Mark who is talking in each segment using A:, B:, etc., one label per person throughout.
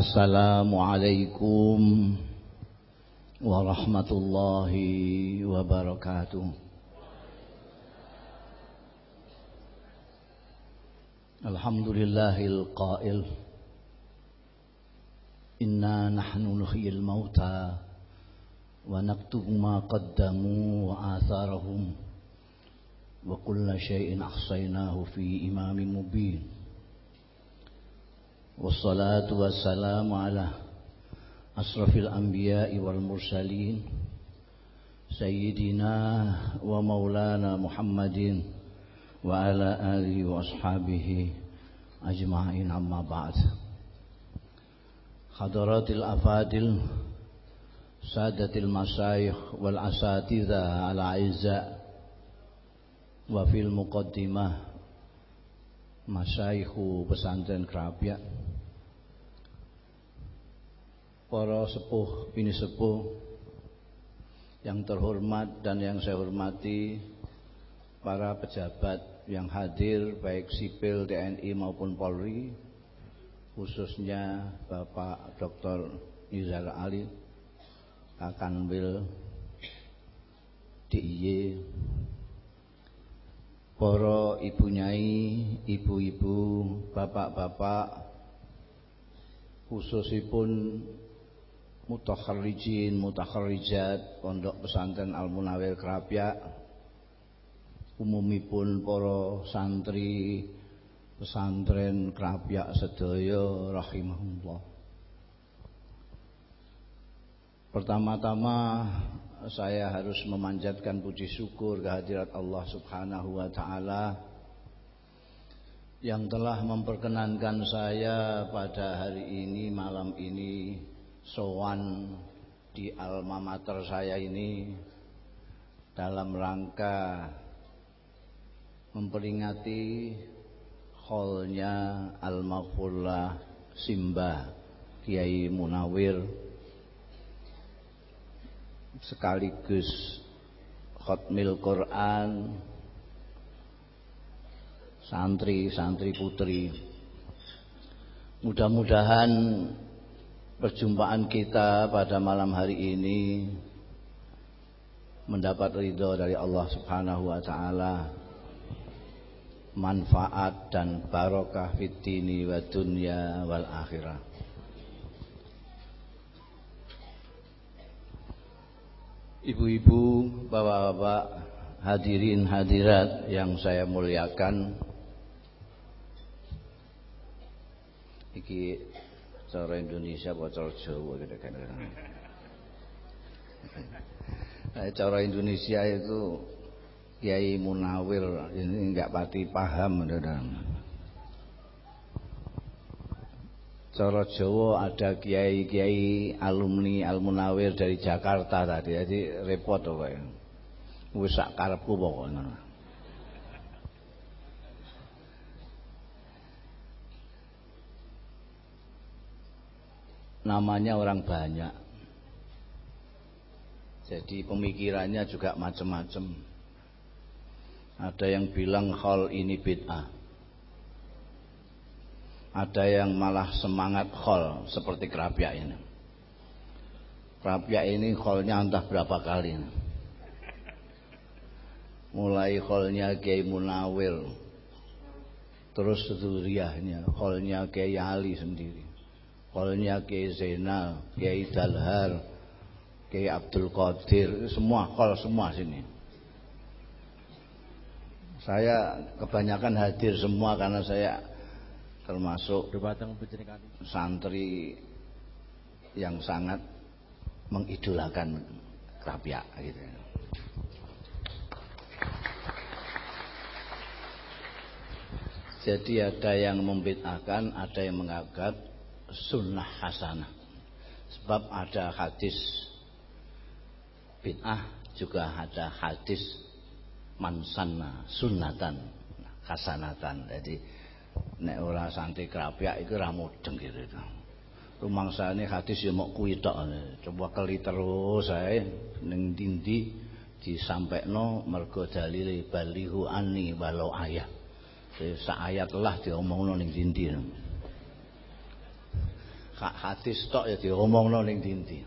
A: السلام عليكم ورحمة الله وبركاته الحمد لله القائل إنا نحن نحيي الموتى ونكتب ما قدموا وآثارهم وكل شيء أحصيناه في إمام مبين والصلاة والسلام على أشرف الأنبياء والمرسلين سيدنا ومولانا محمد وعلى آله وأصحابه أجمعين أما بعد. حضرات الأفاضل سادة المشايخ والأساتذة الأعزاء وفي المقدمة مشايخ pesantren Kerapia para sepuh bini sepuh yang terhormat dan yang saya hormati para pejabat yang hadir baik sipil TNI maupun Polri khususnya Bapak Dr. Nizar Ali Kakanwil DIY para ibu nyai, ibu-ibu, bapak-bapak khususipun mutakharrijin, mutakharrijat pondok pesantren Al Munawir Kerapia umumipun para santri pesantren Kerapia sedaya rahimahullah. Pertama-tama saya harus memanjatkan puji syukur kehadirat Allah Subhanahu wa taala yang telah memperkenankan saya pada hari ini malam ini sowan di alma mater saya ini dalam rangka memperingati holnya Al-Maghfurlah Simbah Kiai Munawir sekaligus khotmil Quran santri-santri putri. Mudah-mudahan perjumpaan kita pada malam hari ini mendapat ridho dari Allah Subhanahu wa taala manfaat dan barokah fid dini wa dunya wal akhirah Ibu-ibu, bapak-bapak, hadirin hadirat yang saya muliakan. Iki cara Indonesia apa cara Jawa gitu kan. Cara Indonesia itu Kiai Munawir ini enggak pati paham, saudara. cara Jawa ada kiai-kiai alumni Almunawir dari Jakarta tadi jadi repot kok ya wis sak karepku pokoknya namanya orang banyak. Jadi pemikirannya juga macam-macam ada yang bilang hal ini bid'ah. Ada yang malah semangat khol seperti kerapia ini. Kerapia ini kholnya entah berapa kali mulai kholnya Kiai Munawir terus seturiahnya kholnya Kiai Ali sendiri kholnya Kiai Zainal Kiai Dalhar Kiai Abdul Qadir semua khol semua sini. Saya kebanyakan hadir semua karena saya termasuk santri yang sangat mengidolakan Rabia gitu. Jadi ada yang membid'ahkan, ada yang menganggap sunnah hasanah. Sebab ada hadis bid'ah juga ada hadis mansana sunnatan hasanatan. Jadi nek ora santri krapiak iku ora mudeng gitu rumangsane hadis ya mok kuwi tok coba keli terus ae ning dindi disampaikno mergo dalile balihu anni walau ayat sak ayat lah diomongno ning dindi hadis tok ya diomongno ning dinti.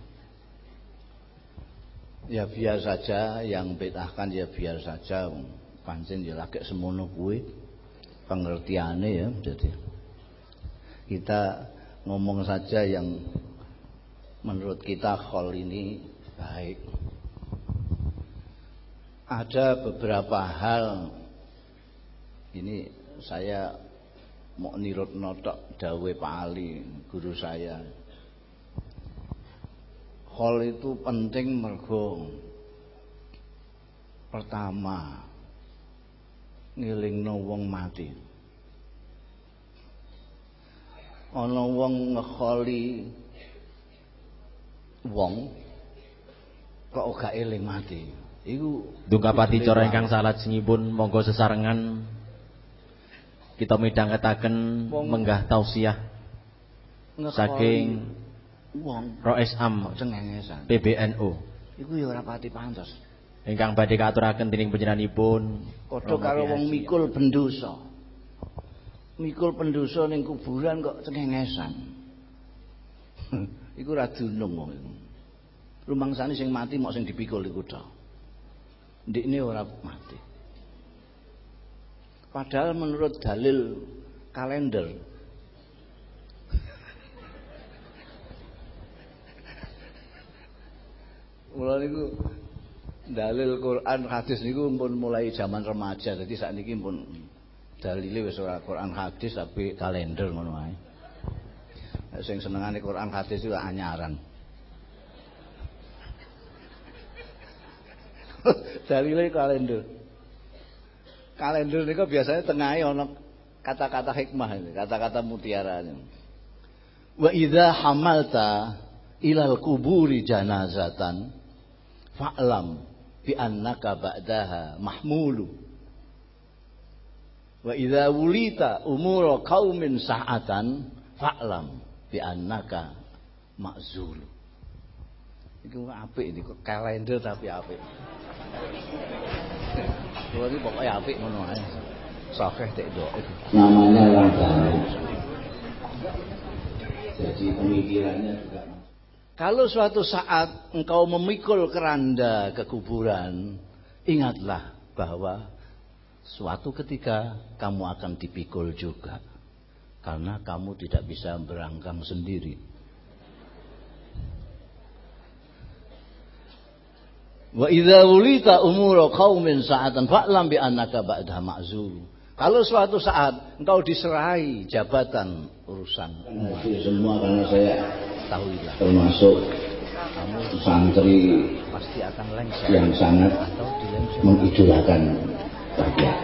A: Ya biar saja yang bedahkan ya biar saja. Pancen ya lagi semono kuwi. Pengertiane ya jadi. Kita ngomong saja yang menurut kita khol ini baik. Ada beberapa hal. Ini saya mau nirut notok dawe Pak Ali guru saya. Hal itu penting mergo pertama ngilingno wong mati. Ana wong ngekholi wong kok gak eling mati? Iku
B: dungkapati cara ingkang salat singipun monggo sesarengan kita midhangetaken menggah tausiah. saking wong. Roes Am. PBNU
A: iku ya ora pati pantes.
B: Ingkang badhe katuraken dening panjenenganipun.
A: Padha karo wong mikul bendosa mikul pendosa ning kuburan kok cengengesan iku ora dunung wong iku. Rumangsane sing mati mok sing dipikul iku tok. Ndikne ora mati Padahal menurut dalil kalender Mulai niku dalil Quran hadis niku pun mulai zaman remaja. Jadi saat ini pun dalile wis ora Quran hadis tapi kalender ngono ae. Sing senengane Quran hadis itu anyaran. dalile kalender kalender niku biasanya tengahe ana kata-kata hikmah ini, kata-kata mutiara ini. Wa idza hamalta ilal kuburi janazatan fa'lam bi annaka ba'daha mahmulu. Wa idza wulita umura qaumin sa'atan fa'lam bi annaka ma'zul. Iku apik iki kalender tapi apik. Kulo iki pokoke apik ngono ae. Sahih tek dhaif.
C: Namanya baru. Jadi pemikirannya juga
A: Kalau suatu saat engkau memikul keranda ke kuburan, ingatlah bahwa suatu ketika kamu akan dipikul juga. Karena kamu tidak bisa berangkang sendiri. Wa idza wulita qaumin sa'atan fa'lam bi annaka ba'da ma'zul. Kalau suatu saat engkau diserai jabatan urusan
C: itu semua karena saya
A: tahuilah.
C: termasuk kamu santri
A: pasti akan lengser
C: yang sangat
A: dilengser
C: mengidolakan rakyat.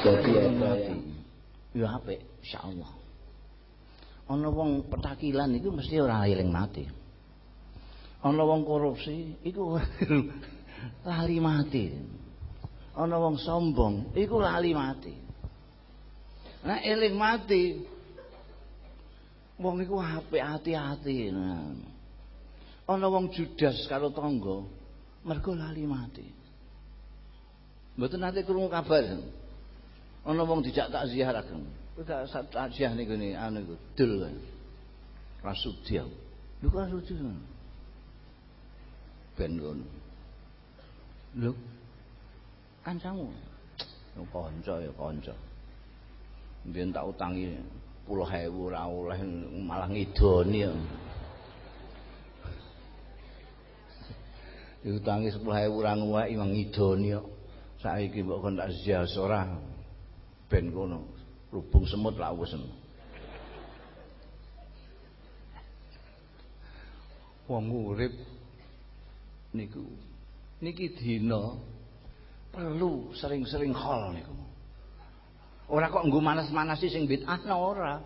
A: Jadi apa ya? apik insyaallah ana wong petakilan iku mesti ora eling mati. Ana wong korupsi iku lali mati. Ana wong sombong iku lali mati. Nah eling mati wong iku apik hati-hati nah. ana wong judas karo tangga mergo lali mati. Mboten nate krungu kabar. Ana wong dijak tak ziaraken Udah takziah niku ni anu iku dul. Rasudya. Lho kok rasudya. Ben ngono. Lho. Kancamu. Yo kanca ya kanca. Mbiyen tak utangi 10.000 ora oleh malah ngidoni ya. Diutangi 10.000 ora nguwaki ngidoni kok. Saiki mbok kon tak ziarah ora ben kono. Rubung semut lah wesen. Wong urip niku niki dina perlu sering-sering khol niku. Ora kok nggo manas-manasi sing bid'ah ora.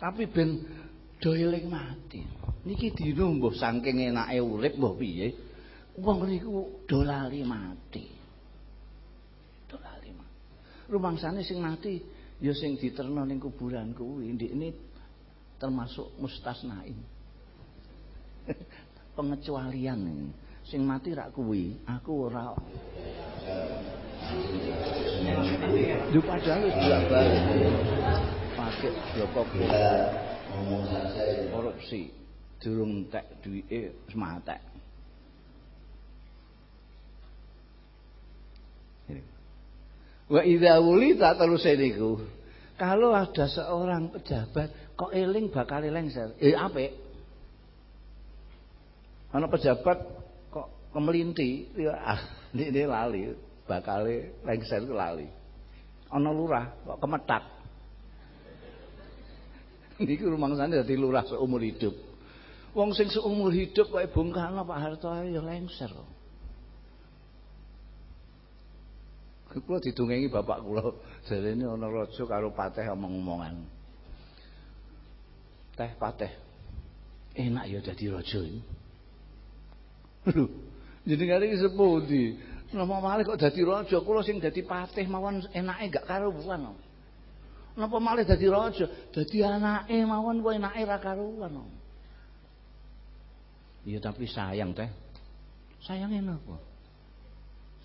A: Tapi ben do mati. Niki dina mbuh saking enake urip mbuh piye? Wong niku do lali mati. Rumangsane sing mati. Ya sing diterno ning kuburan kuwi. Ndikne termasuk mustasnain. Pengecualian sing mati rak kuwi aku ora. Yo padahal wis bolak-balik. Pakai
C: selesai
A: korupsi. Durung entek duwike wis matek. Wa idza wulita terus niku. Kalau ada seorang pejabat kok eling bakal lengser. Eh apik. Ana pejabat kok kemelinti, ya ah ini lali bakal lengser ku lali. Ana lurah kok kemetak. Niku rumangsane dadi lurah seumur hidup. Wong sing seumur hidup kok Bung Karno Pak Harto ya lengser kok. Kula didungengi bapak kula, jarene ana raja karo pateh omong-omongan. Teh pateh. Enak ya dadi raja iki. Lho, jenengane iki sepundi? Napa malih kok dadi raja? Kula sing dadi patih mawon enake gak karuan. Napa malih dadi raja? Dadi anake mawon kok enake ra karuan. Iya tapi sayang teh. Sayangnya napa?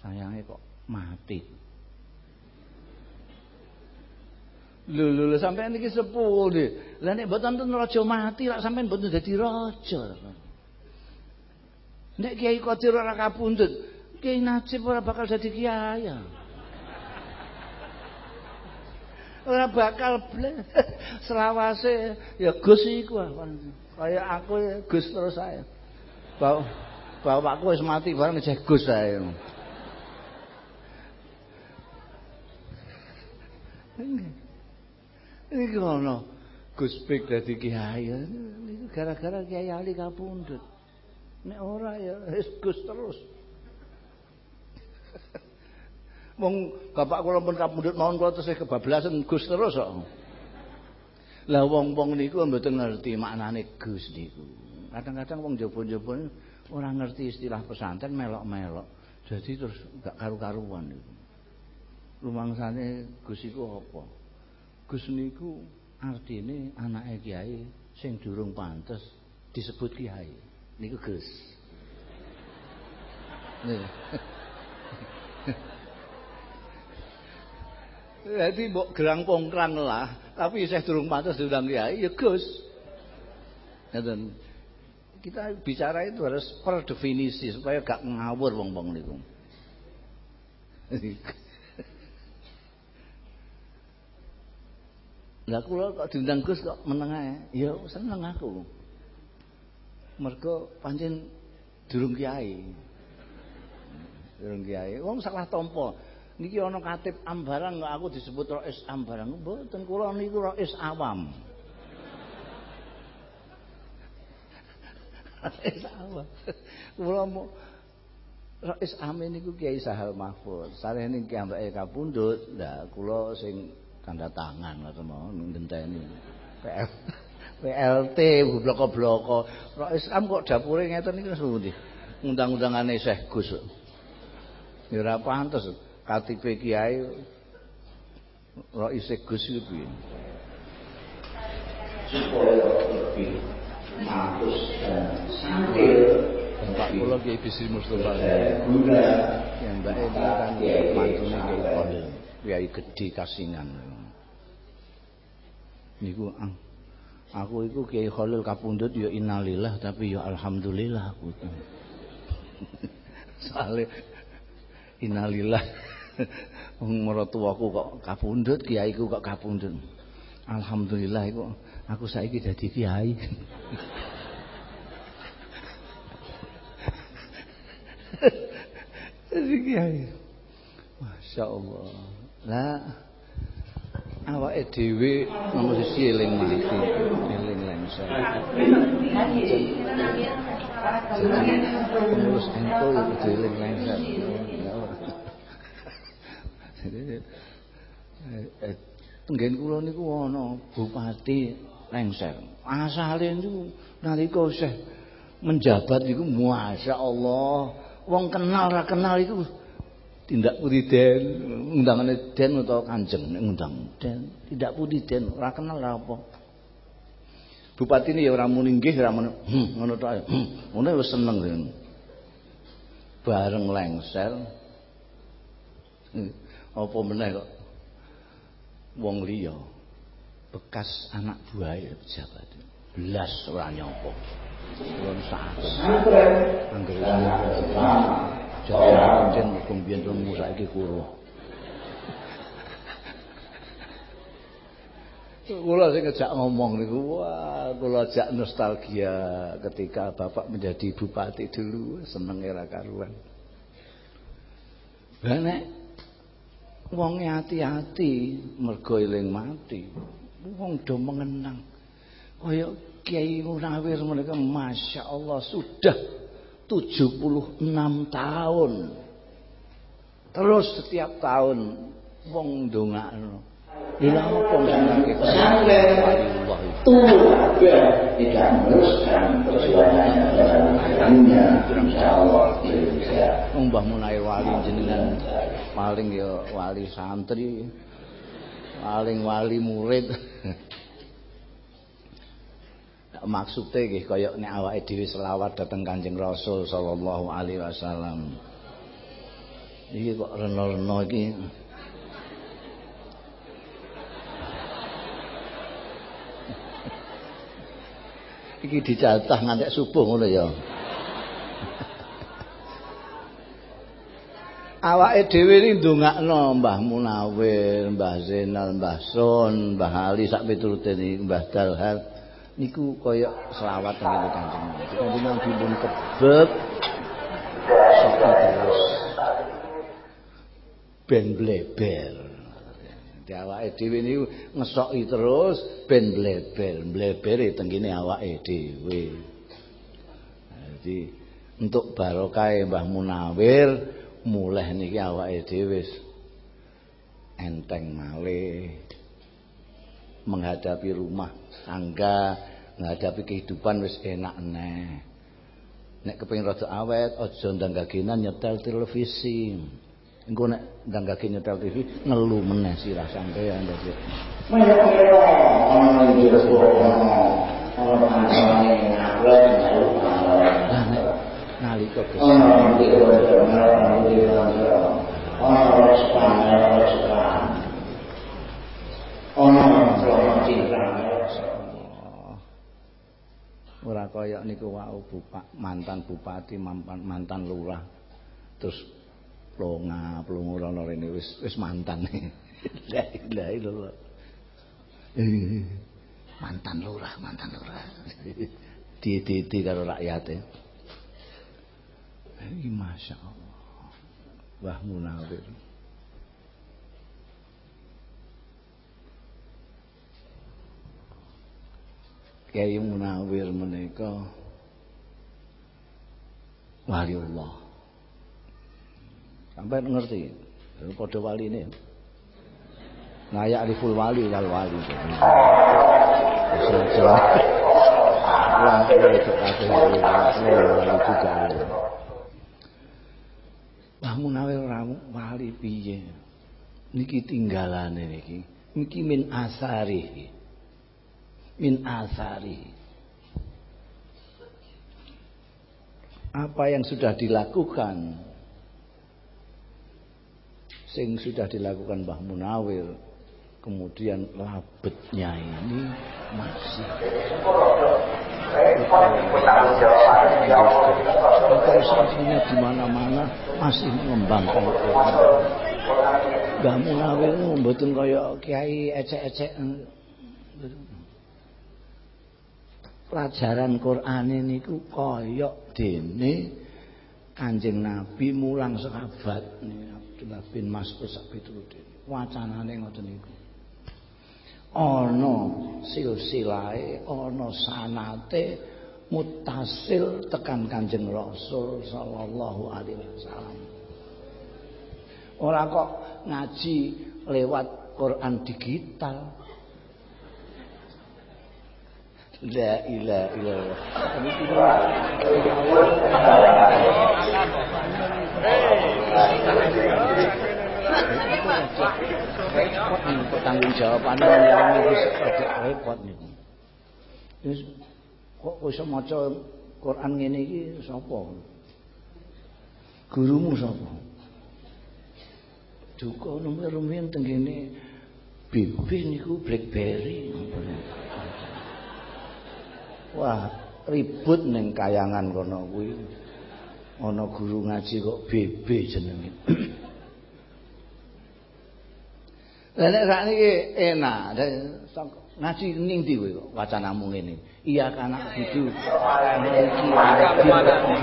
A: Sayangnya kok mati. Lho lho sampean iki sepuh nggih. Lah nek mboten ten raja mati lak sampean mboten dadi raja. Nek Kiai Qadir ora kapundhut, Kiai Najib ora bakal dadi kiai. Ora bakal ble. Selawase ya Gus iku kaya aku ya Gus terus saya. Bawa bapakku wis mati bareng jeh Gus saya. Ini kono Gus Pik dadi kiai. Niku gara-gara Kiai Ali kapundhut. Nek ora ya Gus terus. Wong bapak kula pun kapundhut mawon kula tesih kebablasan Gus terus kok. Lah wong-wong niku mboten ngerti maknane Gus niku. Kadang-kadang wong jaba-jaba ora ngerti istilah pesantren melok-melok. Jadi terus gak karu-karuan niku. Rumangsane Gus iku apa? Gus niku artine anake kiai sing durung pantes disebut kiai. Niku Gus. Jadi mbok gerang pongkrang lah, tapi saya durung pantes diundang kiai ya Gus. Dan kita bicara itu harus per definisi supaya gak ngawur wong-wong niku. Lah kula kok diundang Gus kok meneng ae. Ya seneng aku. Mergo pancen durung kiai. Durung kiai. Wong salah tampa. Niki ana katib ambarang kok aku disebut Rais ambarang. Mboten kula niku Rais awam. Rais awam. Kula mau Rais Amin niku Kiai Sahal Mahfud. Sarene ki ambake kapundhut. Lah kula sing tanda tangan ngoten mau ngenteni. PL PLT bloko-bloko. Rak Islam kok dapure ngeten iki sepundi undang-undangane Syekh Gus. Ya ora pantes KTP kiai Rak Isek Gus iki piye? Supaya lebih mampus dan sambil Pak kula Kiai Bisri Mustofa. Guna yang mbak ini kan mantune Kiai Kiai Gede Kasingan niku ah, aku iku Kiai Khalil kapundhut ya innalillah tapi ya alhamdulillah aku. Soale innalillah wong maratuwaku kok kapundhut kiaiku kok kapundhut. Alhamdulillah iku aku saiki dadi kiai. Dadi kiai. Masya Allah. Lah awake dhewe sisi eling mati eling lengser pengurus ento itu eling lengser Tenggen kula niku ana bupati lengser. Asale niku nalika isih menjabat niku masyaallah wong kenal ra kenal iku tindak putih den undangane den utawa kanjeng nek ngundang. Den tindak putih den ora kenal ora apa. Bupati ini ya ora muni nggih ora muni hm ngono tok hm ngono wis seneng den bareng lengser apa meneh kok? Wong liya bekas anak buah pejabat. Belas ora nyopo Kulon sakit. Angger jadi pancen. Kula sing ngejak ngomong niku wah kula ajak nostalgia ketika Bapak menjadi bupati dulu seneng era karuan. Lah nek wong hati-hati mergo eling mati. Wong do mengenang. Kaya Kiai Munawir mereka Masya Allah sudah 76 tahun. Terus setiap tahun wong ndongakno. Lha apa jenenge
C: sampai tua tidak meneruskan perjuangannya insyaallah bisa.
A: Mbah Munawir wali jenengan paling ya wali santri. Paling wali murid. Maksude nggih kaya nek awake dhewe selawat dhateng Kanjeng Rasul sallallahu alaihi wasallam. Iki kok reno-reno iki. Iki dicatah ngantek subuh ngono ya. Awake dhewe iki ndongakno Mbah Munawir, Mbah Zainal, Mbah Sun, Mbah Ali sak piturute Mbah Dalhar. Niku kaya selawat ngene Kanjeng Nabi. Kanjeng Nabi pun kebet sapa terus ben bleber. Awake dhewe niku ngesoki terus ben bleber, blebere tengene awake dhewe. Jadi untuk barokah Mbah Munawir mulih niki awake dhewe enteng malih menghadapi rumah tangga menghadapi kehidupan wis enak neh. Nek kepengin rada awet aja ndanggagenan nyetel televisi. Engko nek ndanggake nyetel TV ngelu meneh sirah sampean dadi nalika ono ora kaya niku wau bupak mantan bupati mantan lurah. Terus plonga plungurono rene wis wis mantan. La ilaha illallah mantan lurah mantan lurah. Di-di karo rakyat e iki masyaallah wah munawir Kiai Munawir menika wali Allah. Sampai ngerti, padha wali ini. Ngayak riful wali wal wali. Wah, Munawir ramu wali piye? Niki tinggalane niki. Niki min asari. Min asari apa yang sudah dilakukan? Sing sudah dilakukan Mbah Munawir kemudian labetnya ini masih. Santrinya di mana-mana masih mengembangkan. Mbah Munawir membutuhkan kayak kiai ecek-ecek pelajaran Quran ini ku koyok dene Kanjeng Nabi mulang sahabat Abdullah bin Mas'ud piturute. Wacanane ngoten niku. Ana silsilahe, ana sanate mutasil tekan Kanjeng Rasul sallallahu alaihi wasallam. Ora kok ngaji lewat Quran digital, La ilaha illallah. repot nih pertanggung jawaban yang itu seperti repot nih. Kok bisa maca Quran ngene iki sapa? Gurumu sapa? duka rumiyin teng kene BB niku BlackBerry. Wah, ribut ning kayangan kono kuwi. Ana guru ngaji kok BB jenenge. Lah nek sak niki enak, ngaji ning ndi kowe kok wacanamu ngene. Iya kana gitu.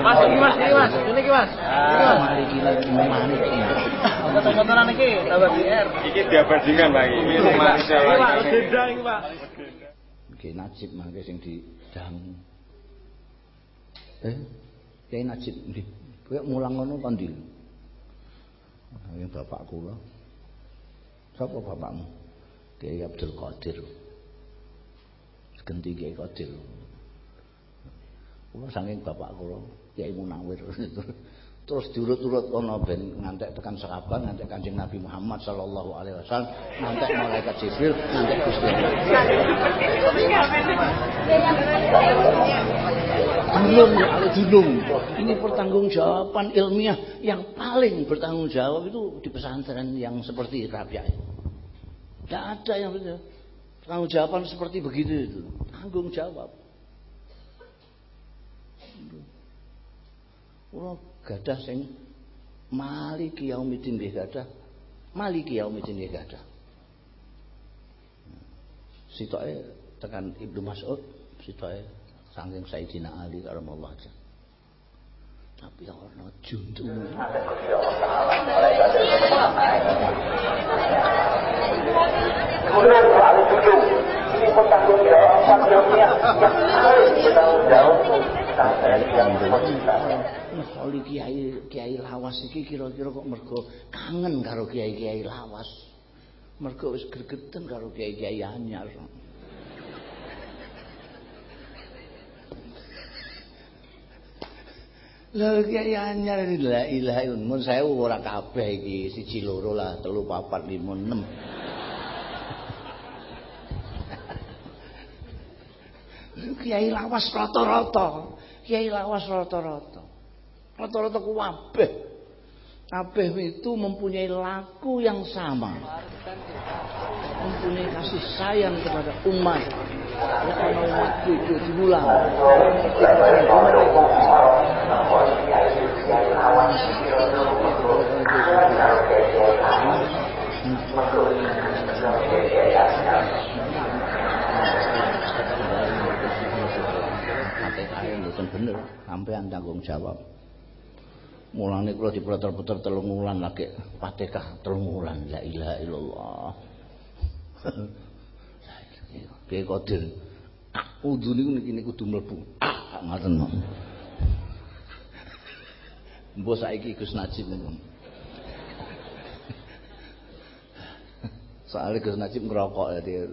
B: Mas iki Mas, iki Mas, ini iki Mas.
A: Mari kita memahami
B: Foto-fotoan iki tambah BR.
D: Iki diabadikan Pak iki.
B: Iki Pak, iki Pak.
A: Oke, najib mangke sing didang. Eh, Kiai Najib nggih. Kowe mulang ngono kon? Yang bapak kula. Sapa bapakmu? Kiai Abdul Qadir. Genti Kiai Qadir. Kula saking bapak kula Kiai Munawir. Terus diurut-urut ana ben ngantek tekan sahabat, ngantek Kanjeng Nabi Muhammad sallallahu alaihi wasallam, ngantek malaikat Jibril, ngantek Gusti Allah. Dunung ya Dunung. Ini pertanggungjawaban ilmiah yang paling bertanggung jawab itu di pesantren yang seperti Rabiah. Tidak ada yang tanggung jawaban seperti begitu itu. Tanggung jawab. Gadah sing maliki yaumidin nggih gadah. Maliki yaumidin nggih gadah. Sitoke tekan Ibnu Mas'ud, sitoke saking Sayyidina Ali karamallahu wajah. Tapi ana juntu.
C: Kemudian soal itu, ini bertanggung jawab ilmiah yang harus bertanggung jawab yang
A: Kholi kiai kiai lawas iki kira-kira kok mergo kangen karo kiai-kiai lawas. Mergo wis gregeten karo kiai-kiai anyar. Lah kiai anyar la ilaha illallah mun sewu ora kabeh iki siji loro lah telu papat lima enam. Kiai lawas rata-rata. Kiai lawas rata-rata. Rata-rata kabeh. Kabeh itu mempunyai laku yang sama. Mempunyai kasih sayang kepada umat. Ya kalau umatku itu diulang. Fatihah mboten bener, sampean tanggung jawab. Mulane kula diputer-puter telung wulan lagi Fatihah telung wulan la ilaha illallah. Kiai Qadir. Udu niku niki niku kudu mlebu. Ah, ngoten kok. Mbok saiki Gus Najib niku. Soale Gus Najib ngerokok ya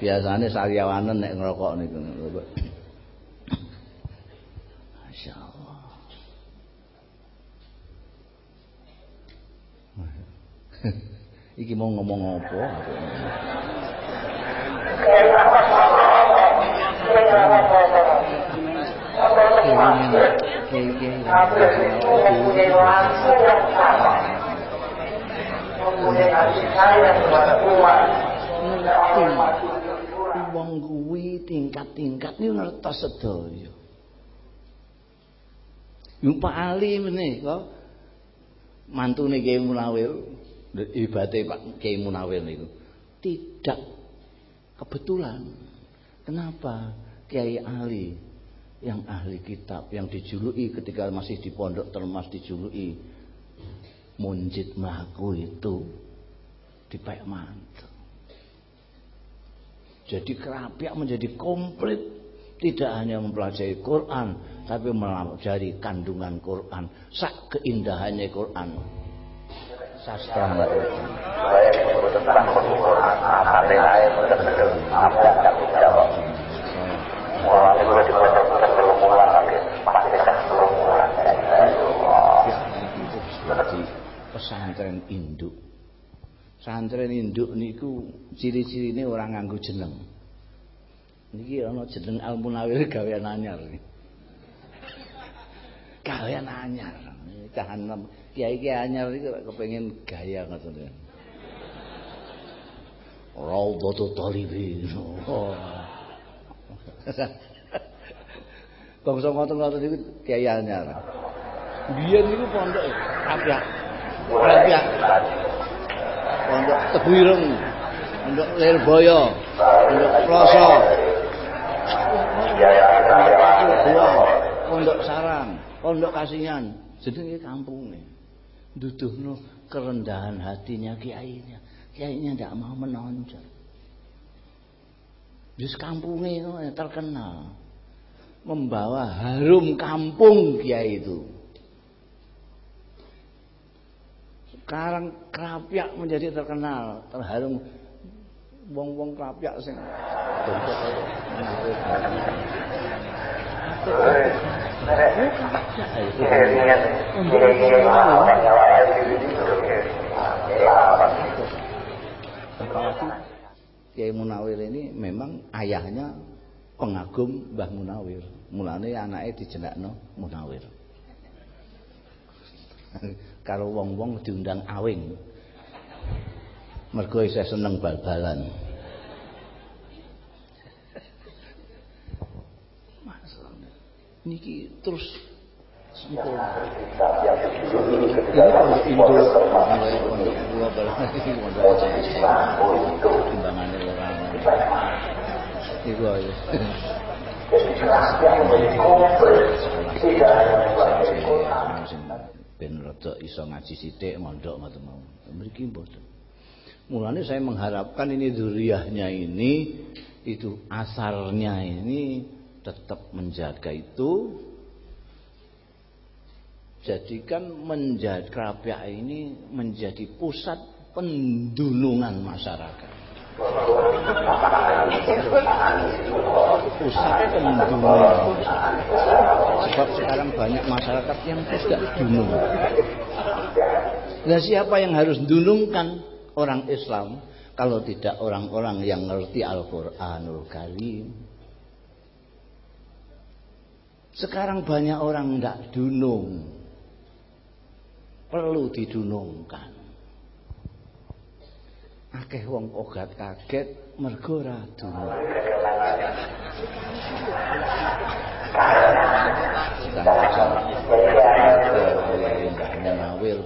A: Biasane sariawanen nek ngerokok niku. Masya Allah. Iki mau ngomong apa? Wong kuwi tingkat-tingkat niku ngertos sedaya. Yung Pak Ali meneh kok mantune Kiai Munawir, ibate Pak Kiai Munawir niku. Tidak. Kebetulan. Kenapa Kiai Ali yang ahli kitab yang dijuluki ketika masih di pondok termas dijuluki munjid mlaku itu dipek mantu. Jadi kerapiak menjadi komplit. Tidak hanya mempelajari Quran tapi mempelajari kandungan Quran. Sak keindahannya Quran sastra seperti pesantren induk. Pesantren induk niku ciri-cirine orang nganggo jeneng. Niki ana jeneng Al Munawir gawean anyar. Gawean anyar. Cahan kiai-kiai anyar iki kepengin gaya ngoten. Raudhatul Talibin. Oh. Bangsa ngoten-ngoten niku kiai anyar. Biyen niku pondok Rabiah. Rabiah. Pondok Tebuireng. Pondok Lirboyo. Pondok Ploso. Pondok Sarang, Pondok Kasingan, jenenge kampunge. Duduhno kerendahan hatinya kiainya. Kiainya tidak mau menonjol. Jus kampungnya terkenal membawa harum kampung kiai itu. Sekarang kerapiak menjadi terkenal, terharum wong-wong kerapiak sing Kiai Munawir ini memang ayahnya pengagum Mbah Munawir. Mulane anake dijenakno Munawir. Karo wong-wong diundang awing. Mergo isih seneng bal-balan. Niki terus sempurna. Ini pondok Indo, pondok gua balik pondok timbangannya orang. Iku aja. ben rada iso ngaji sithik mondok ngoten mau. Mriki mboten. Mulanya saya mengharapkan ini duriahnya ini itu asarnya ini tetap menjaga itu jadikan menjadi kerapia ini menjadi pusat pendulungan masyarakat. Pusat pendulungan. Sebab sekarang banyak masyarakat yang tidak dunung. Nah siapa yang harus dunungkan orang Islam kalau tidak orang-orang yang ngerti Al-Quranul Karim sekarang banyak orang tidak dunung. Perlu didunungkan. Akeh wong ogat kaget mergo ora dunung. Mbah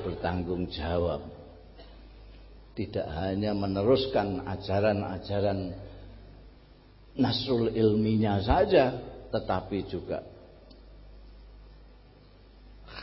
A: bertanggung jawab. Tidak hanya meneruskan ajaran-ajaran nasrul ilminya saja tetapi juga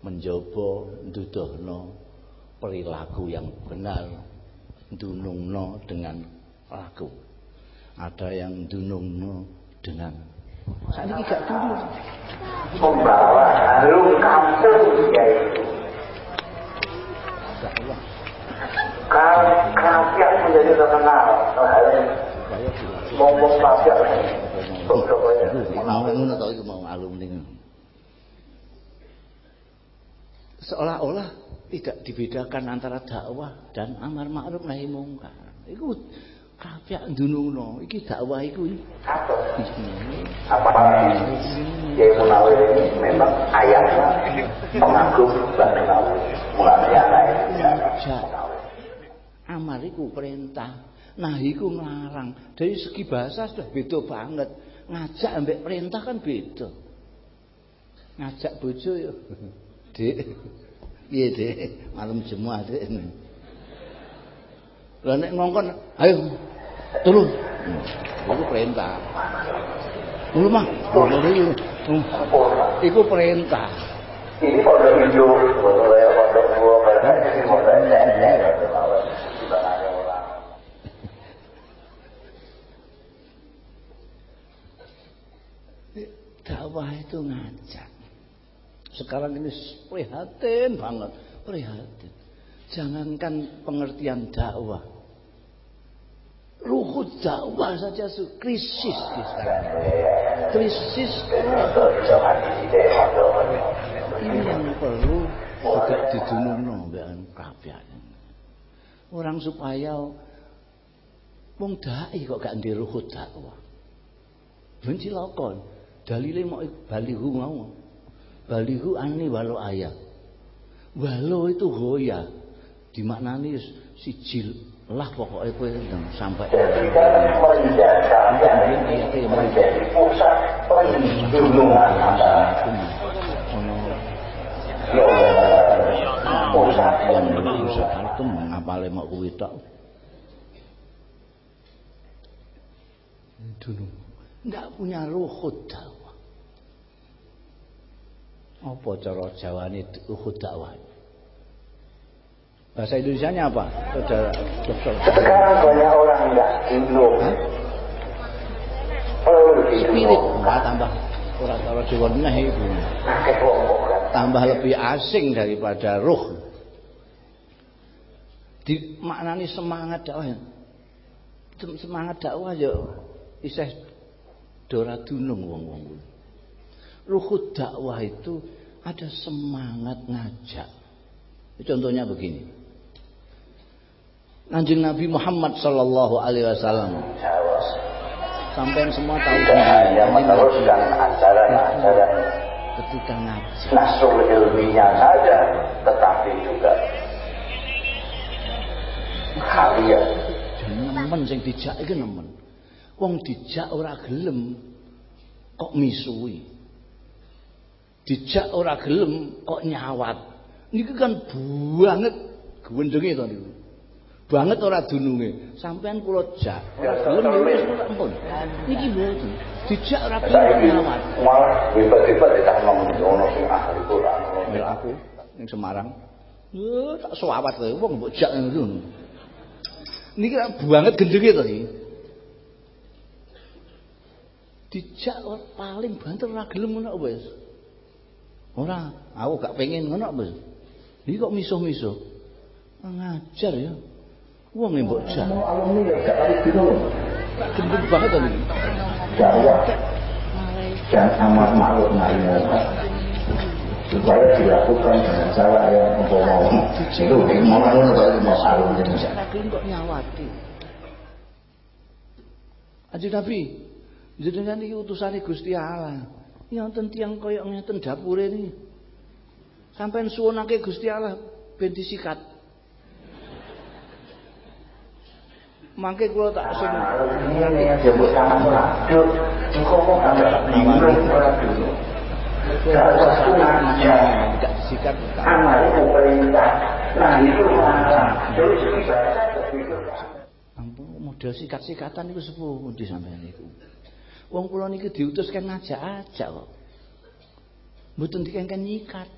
A: menjaba nduduhno perilaku yang benar, dunungno dengan laku. Ada yang dunungno dengan sakniki gak dunung. Membawa harum kampung. Ya Allah. Kapiak menjadi terkenal. Ngomong kapiak. Mau ngono to iku mau alumni. Seolah-olah tidak dibedakan antara dakwah dan amar ma'ruf nahi mungkar. Iku kapiak ndunungno, iki dakwah iku. Apa? Kiai Munawir ini memang ayahnya pengagum Mbak Munawir. Mulanya anaknya amar iku perintah nahi iku nglarang dari segi bahasa sudah beda banget. Ngajak ambek perintah kan beda. Ngajak bojo yo Dik piye Dik malam Jumat Dik Lah nek ngongkon ayo turun hmm. itu perintah Dulu mah, itu perintah. Ini pondok hidup, pondok gua, ini pondok dakwah itu ngajak sekarang ini prihatin banget, prihatin. Jangankan pengertian dakwah. Ruhut dakwah saja krisis di sekarang. Krisis Ini yang perlu juga didunungno mbek kabeh. Orang supaya wong dai kok gak ndek ruhut dakwah. Ben cilakon. Dalile mau balihu mau. Balihu ani walau ayat. Walau itu goya. Dimaknani sijil lah pokoknya kowe sampai
C: menjadi pusat perlindungan
A: yang berusaha itu mengapale mau kuwi tok. Dulu enggak punya ruhut dakwah apa cara jawane ruhut dakwah? Bahasa Indonesia-nya apa saudara dokter?
C: Sekarang banyak orang enggak belum oh
A: spirit enggak tambah orang-orang Jawa neh itu tambah lebih asing daripada ruh. Dimaknani semangat dakwah semangat dakwah ya. Isih dora dunung wong-wong ruhut dakwah itu ada semangat ngajak contohnya begini Nanjing Nabi Muhammad sallallahu alaihi wasallam sampai semua tahu
C: sendiri yang meneruskan ajaran-ajaran
A: ketika ngaji
C: nasul ilminya saja tetapi juga kalian
A: nemen sing dijak iki nemen wong dijak ora gelem kok misui dijak ora gelem kok nyawat. Niki kan banget gendenge to niku. Banget ora dununge. Sampean kula jak ora gelem ya wis ampun. Niki mboten. Dijak ora gelem nyawat.
C: malah tiba-tiba ditanam ngono sing ahli Quran
A: ngono aku ning Semarang. Eh, tak suawat kowe wong mbok jak ngono niki banget gendenge to iki. Dijak paling banter ora gelem ngono wis. Ora, aku gak pengen ngono wis. Iki kok misuh-misuh. Ngajar ya. Wong e mbok jak.
C: alumni ya gak kali gitu
A: Tak gendeng banget iki.
C: dakwah dan amat maklum supaya dilakukan dengan cara yang umpama itu malah ngono kok mau alumni
A: Ora gelem kok nyawati. Aji Nabi, jenengan iki utusane Gusti Allah. Nonton tiang koyok ngeten dapure niki. Sampai suwunake Gusti Allah ben disikat. Mangke kula tak
C: ini yang disebut tangan laduk engkau mau ada bingung ora dulu kalau sunatnya
A: gak disikat tak.
C: amal itu perintah. Nah itu segi bahasa begitu
A: Ampun model sikat-sikatan niku sepuh pundi sampeyan niku. Wong kula niki diutus kan ngajak-ajak kok. Mboten dikengken nyikat.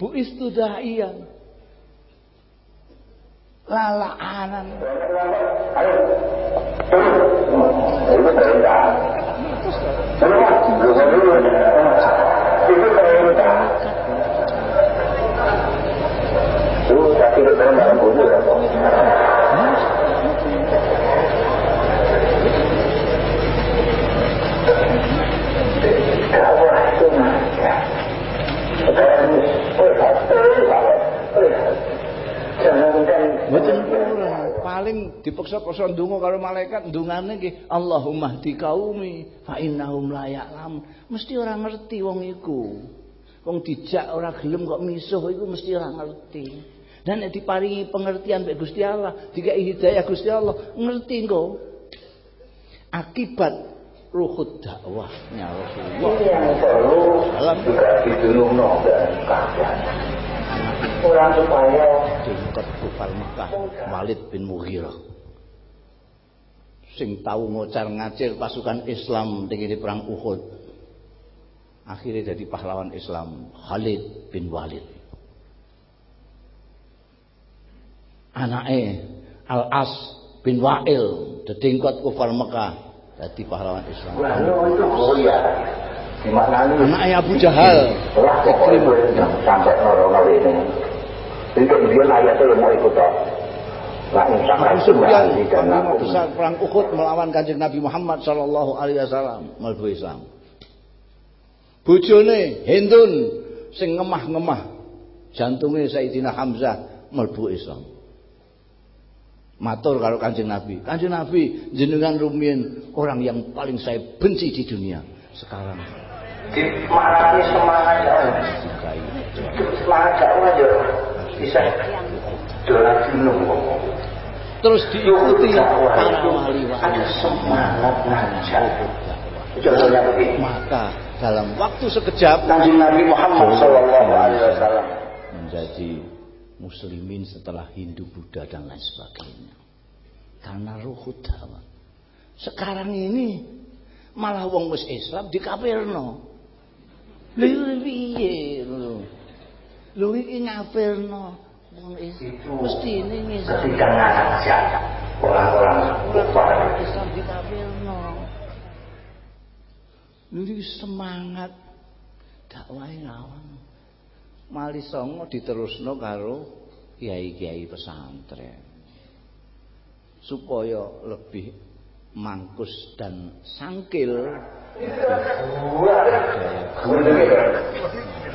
A: Bu istudahiyan. Lalaanan.
C: itu semua dulu dulu itu perintah itu tapi itu dalam buku ya dakwah itu maka sekarang lihat lihat lihat jangankan
A: Mboten purun. Paling dipaksa-paksa ndonga karo malaikat ndungane nggih Allahumma hdi qaumi fa innahum la ya'lam. Mesti ora ngerti wong iku. Wong dijak ora gelem kok misuh iku mesti ora ngerti. Dan nek diparingi pengertian mbek Gusti Allah, dikai hidayah Gusti Allah, ngerti engko. Akibat ruhut dakwahnya Rasulullah.
C: ini yang perlu juga dan keadaan orang supaya
A: Mekah Walid bin Mughirah sing tahu ngocar ngacir pasukan Islam tinggi di perang Uhud akhirnya jadi pahlawan Islam Khalid bin Walid anaknya Al-As bin Wa'il dedengkot kufar Mekah Jadi pahlawan Islam. Anaknya Abu Jahal.
C: Gue sampai orang ini. Jadi kemudian ayatnya yang mau ikut
A: Sufyan panglima besar perang Uhud melawan kanjeng Nabi Muhammad sallallahu alaihi wasallam mlebu Islam. Bojone Hindun sing ngemah-ngemah jantunge Sayyidina Hamzah mlebu Islam. Matur karo Kanjeng Nabi. Kanjeng Nabi jenengan rumiyin orang yang paling saya benci di dunia. Sekarang
C: Di mana ini semangat ya? Semangat dakwah ya. Bisa. Dolan gunung ngomong.
A: Terus diikuti para wali-wali.
C: Ada semangat.
A: Dakwah.
C: Contohnya begini.
A: Maka dalam waktu sekejap
C: Nabi Nabi Muhammad Sallallahu Alaihi Wasallam
A: menjadi muslimin setelah Hindu, Buddha dan lain sebagainya. Karena ruhut dakwah. Sekarang ini malah wong wis Islam dikafirno. Lha iku piye lho? Lho iki ngafirno wong Islam.
C: Itu
A: Mesti ini Islam.
C: ketika ngajak orang-orang kufar
A: Islam dikafirno. Lho iki semangat dakwah ngawon. Mali songo diterusno karo kiai-kiai pesantren. Supaya lebih mangkus dan sangkil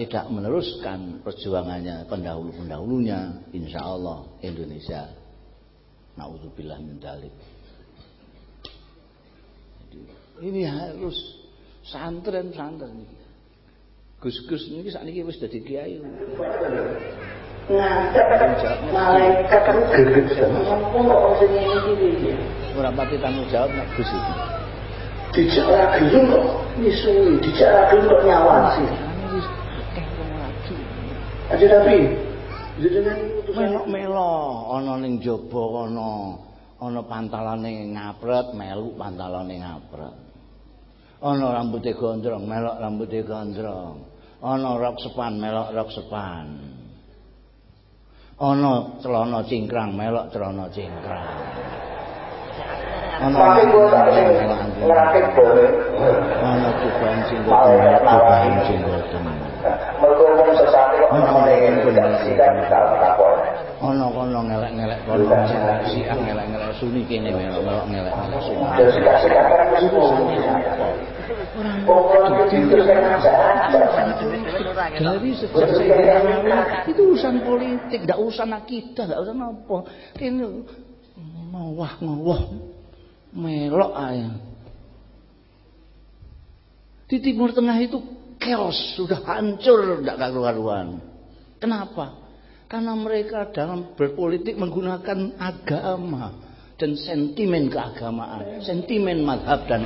C: tidak
A: meneruskan perjuangannya pendahulu-pendahulunya insya Allah Indonesia. Naudzubillah min dzalik Jadi, ini harus santren santren Gus-gus ini saat ini wis dadi kiai.
C: Ngantek malaikat kan Ngomong kok orang sini ini
A: ora pati tanggung jawab nek Gus itu
C: Dijak lagi kok Nisui Dijak lagi kok nyawa Aja tapi.
A: Melo-melo ana ning jaba kana ana pantalane ngapret melu pantalane ngapret. Ana rambuté gondrong melok rambuté gondrong. Ana rok sepan melok rok sepan. Ana celana cingkrang melok celana cingkrang. Ana
C: ngrakit bole.
A: Ana
C: cuban cingkrang, cuban cingkrang. Mergo wong
A: sesa Kono ngelek-ngelek kono siang ngelek-ngelek suni kene melok ngelek-ngelek suni
C: itu saya ngajak
A: dari sejak saya Nawawi itu urusan politik tidak urusan akidah tidak urusan apa. Ini ngowah ngowah melok aja. Di timur tengah itu chaos sudah hancur tidak karu-karuan. Kenapa? Karena mereka dalam berpolitik menggunakan agama dan sentimen keagamaan sentimen madhab dan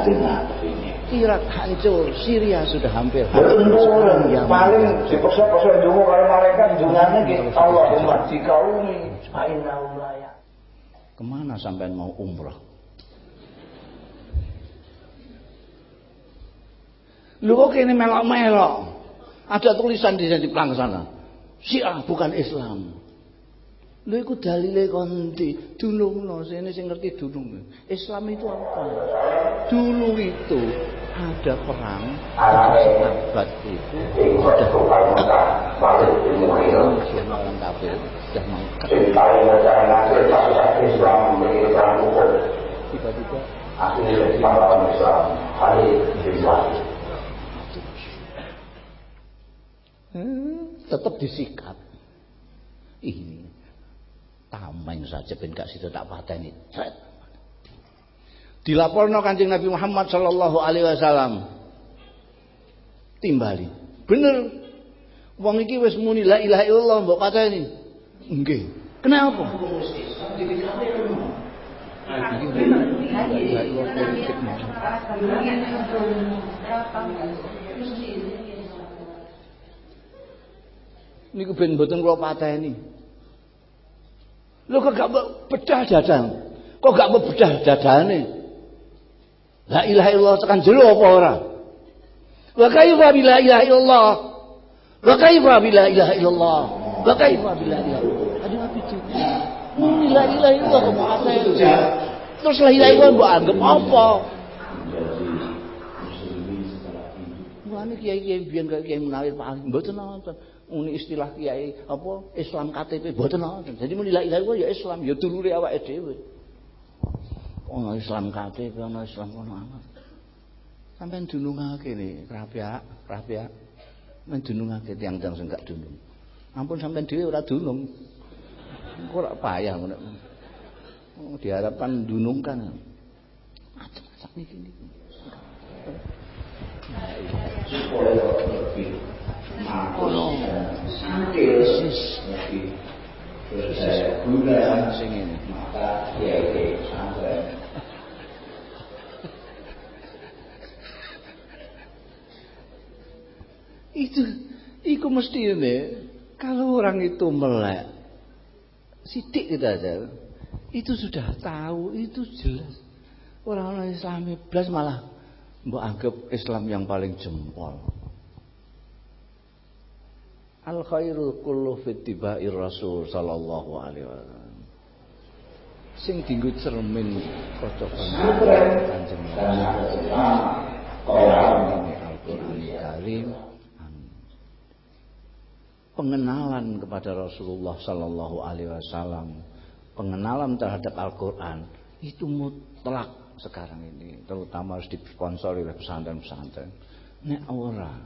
C: ya
A: Irak hancur, Syria sudah hampir
C: orang
A: Yaman.
C: paling dipaksa-paksa dungu kalau malaikat dungannya gitu Allahumma dikaumi Fa'innahu layak
A: Ke mana sampai mau umroh? Lu kok ini melok-melok? Ada tulisan di di pelang sana. Syiah bukan Islam. Lu ikut dalile konti, dunungno sini sing ngerti dunung. Islam itu apa? Dulu itu ada perang, sahabat itu sudah musuh orang kafir, sudah mengkat. Tiba-tiba
C: Akhirnya Islam Khalid bin Walid
A: Hmm, tetap disikat. Ini tameng saja ben gak situ tak pateni. Dilaporno Kanjeng Nabi Muhammad sallallahu alaihi wasallam. Timbali. Bener. Wong iki wis muni la ilaha illallah mbok pateni. Nggih. Kenapa? Niku ben mboten kula pateni. Lho kok gak bedah dadan? Kok gak bedah dadane? La ilaha illallah tekan jero apa ora? Wa kaifa bila ilaha illallah? Wa kaifa bila ilaha illallah? Wa kaifa bila ilaha illallah? Aduh apa itu? La ilaha illallah kok pateni. Terus la ilaha illallah mbok anggap apa? Mulane kiai-kiai biyen kiai munawir Pak mboten nonton. Uni istilah kiai apa Islam KTP mboten nonton. Jadi muni la ilaha ya Islam, ya dulure awake dhewe. Ono Islam KTP, ono Islam kono amat. Sampeyan dunungake nih, rapiak, rapiak. Men dunungake tiang-tiang sing gak dunung. Ampun sampeyan dhewe ora dunung. Kok ora payah ngono. Diharapkan dunungkan. Macam-macam niki
C: berdaya guna
A: Sing ini.
C: maka kiai sampai
A: Itu iku mesti ini kalau orang itu melek sidik kita aja itu sudah tahu itu jelas. Orang-orang Islam belas malah mbok anggap Islam yang paling jempol al khairu kullu fi ittibair rasul sallallahu alaihi wasallam sing dinggo cermin kocokan kanjeng Al-Qur'an pengenalan kepada Rasulullah Sallallahu Alaihi Wasallam, pengenalan terhadap Al-Quran itu mutlak sekarang ini, terutama harus disponsori oleh pesantren-pesantren. Nek ora,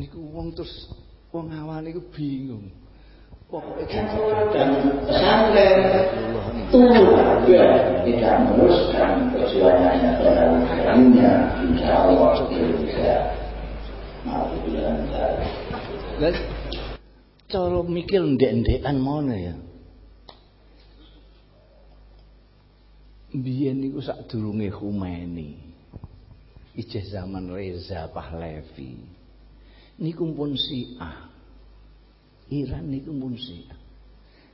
A: niku wong terus wong awal niku bingung. Pokoknya
C: dan pesantren itu juga tidak meneruskan perjuangannya terhadap kaumnya insya Allah Indonesia maupun dengan
A: Lah cara mikir ndek-ndekan ngono ya. Biyen niku sadurunge Khomeini. Ijeh zaman Reza Pahlavi. Niku pun Syiah. Iran niku pun Syiah.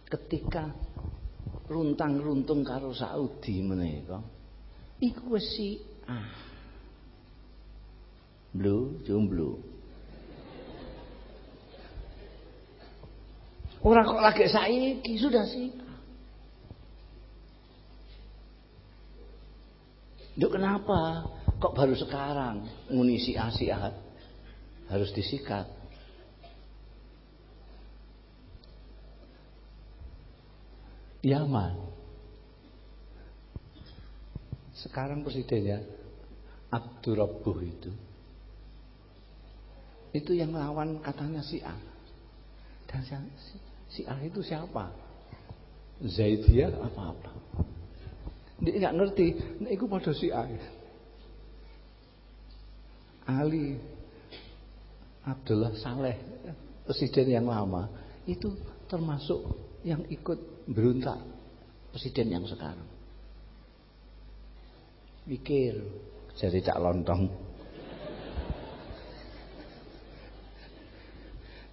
A: Ketika runtang-runtung karo Saudi menika, iku wis Syiah. Blue, jomblo. Orang kok lagi saiki sudah sih. Duk kenapa? Kok baru sekarang munisi Asia harus disikat? Yaman. Sekarang presidennya Abdurrabbuh itu. Itu yang lawan katanya si A. Dan si, si A itu siapa? Zaidiyah apa-apa. Dia nggak ngerti. Nah, itu pada si A. Ali Abdullah Saleh presiden yang lama itu termasuk yang ikut berontak presiden yang sekarang. Mikir jadi cak lontong.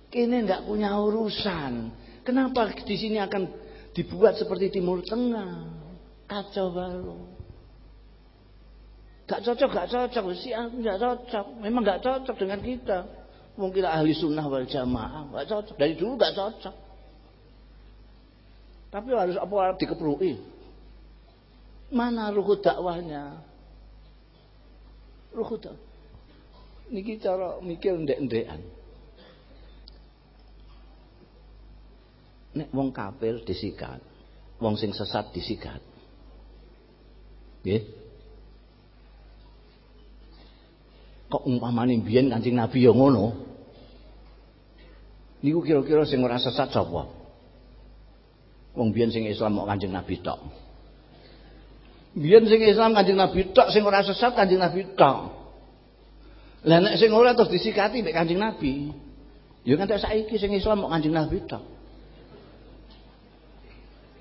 A: Kini nggak punya urusan. Kenapa di sini akan dibuat seperti Timur Tengah? Kacau baru. Gak cocok, gak cocok. Si nggak cocok. Memang gak cocok dengan kita. Mungkin ahli sunnah wal jamaah. Gak cocok. Dari dulu gak cocok. Tapi harus apa dikeprui. Mana ruhu dakwahnya? Ruhu dakwah. Niki cara mikir ndek-ndekan. Nek wong kafir disikat, wong sing sesat disikat. Nggih. Kok umpamane biyen Kanjeng Nabi ya ngono? Niku kira-kira sing ora sesat sapa? Wong biyen sing Islam kok Kanjeng Nabi tok. Biyen sing Islam Kanjeng Nabi tok, sing ora sesat Kanjeng Nabi tok. Lah nek sing ora terus disikati mek Kanjeng Nabi. Ya nganti saiki sing Islam kok Kanjeng Nabi tok.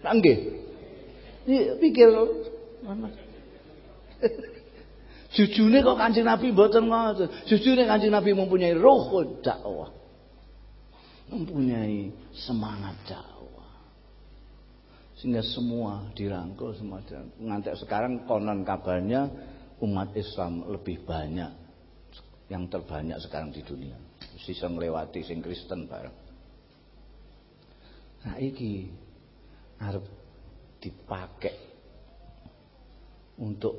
A: Lah nggih. Pikir Jujune kok Kanjeng Nabi mboten ngoten. Jujune Kanjeng Nabi mempunyai roh dakwah. Mempunyai semangat dakwah. Sehingga semua dirangkul, semua dirangkul. Ngantek sekarang konon kabarnya umat Islam lebih banyak yang terbanyak sekarang di dunia. Sisa melewati sing Kristen bareng. Nah iki harus dipakai untuk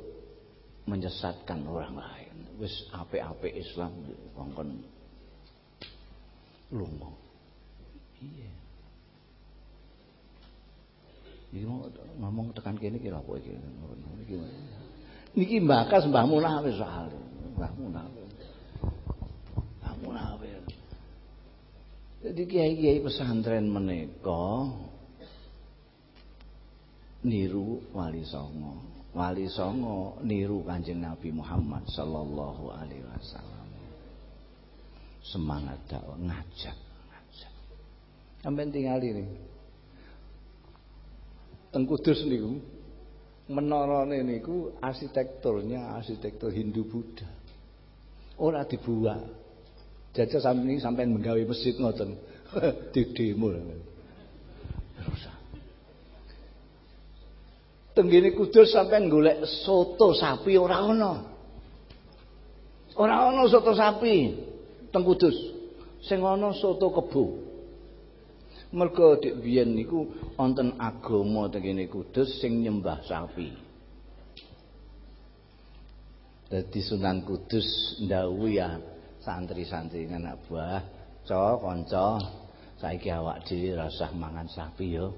A: menyesatkan orang lain. Wis apik-apik Islam kongkon lunga. Iya. Iki ngomong tekan kene kira apa iki? Niki. Niki mbakas Mbah Munah wis soal. Mbah Munah. Mbah Munah Jadi kiai-kiai pesantren menika niru wali songo. Wali songo niru Kanjeng Nabi Muhammad sallallahu alaihi wasallam. Semangat dakwah ngajak, ngajak. Sampai tinggal ini. Teng Kudus niku menarane niku arsitekturnya arsitektur Hindu Buddha. Ora dibuat. Jajah sampai sampai menggawe masjid ngoten. di demo. Rusak. Tenggene Kudus sampai golek soto sapi ora ana. Ora ana soto sapi teng Kudus. Sing ana soto kebo. Mergo dik biyen niku wonten agama tenggene Kudus sing nyembah sapi. Dadi Sunan Kudus ndawuh ya santri-santri anak buah co kanca. Saiki awak dhewe rasah mangan sapi yo.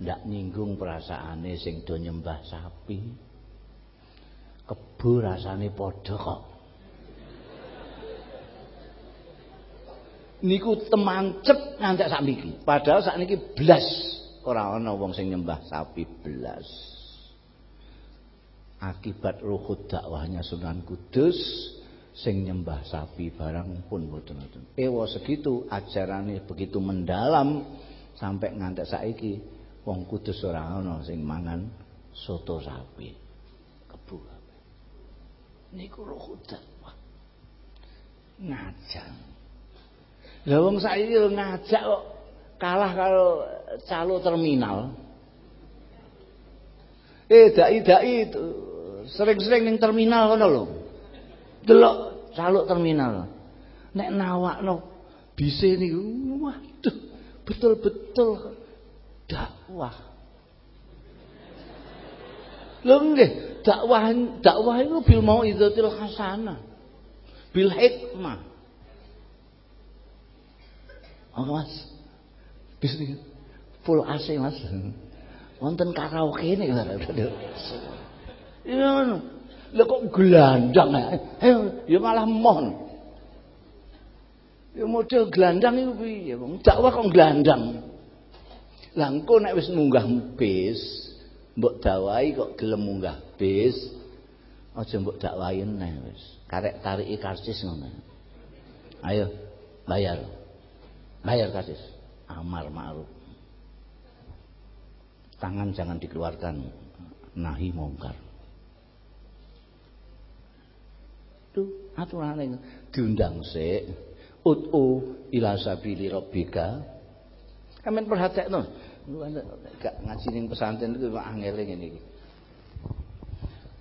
A: Ndak nyinggung perasaane sing do nyembah sapi. Kebo rasane padha kok niku temancep ngantek sakniki padahal sakniki blas ora ana wong sing nyembah sapi blas akibat ruhut dakwahnya Sunan Kudus sing nyembah sapi barang pun boten boten. Ewa segitu ajarane begitu mendalam sampai ngantek saiki wong kudus ora ana sing mangan soto sapi. Kebu. Niku roh dakwah. Ngajak. Lah wong saiki ngajak kok kalah kalau calo terminal. Eh dai-dai sering-sering ning terminal ngono lho. Delok caluk terminal. Nek nawakno bise niku waduh betul-betul dakwah. Lho nggih, dakwah dakwah itu bil mauizatil hasanah. Bil hikmah. Oh, Mas. Bis full AC, Mas. Wonten karaoke niku. Iya, Lah kok gelandang eh ya malah mon. Ya model gelandang iku piye wong dakwah kok gelandang. Lah engko nek wis munggah bis, mbok dakwahi kok gelem munggah bis, aja mbok dakwahi neh wis. Karek tariki karcis ngono. Ayo bayar. Bayar karcis. Amar ma'ruf. Tangan jangan dikeluarkan. Nahi mungkar. itu aturane diundang sik utu ila sabili rabbika kamen perhatekno gak ngaji ning pesantren itu kok angel ngene iki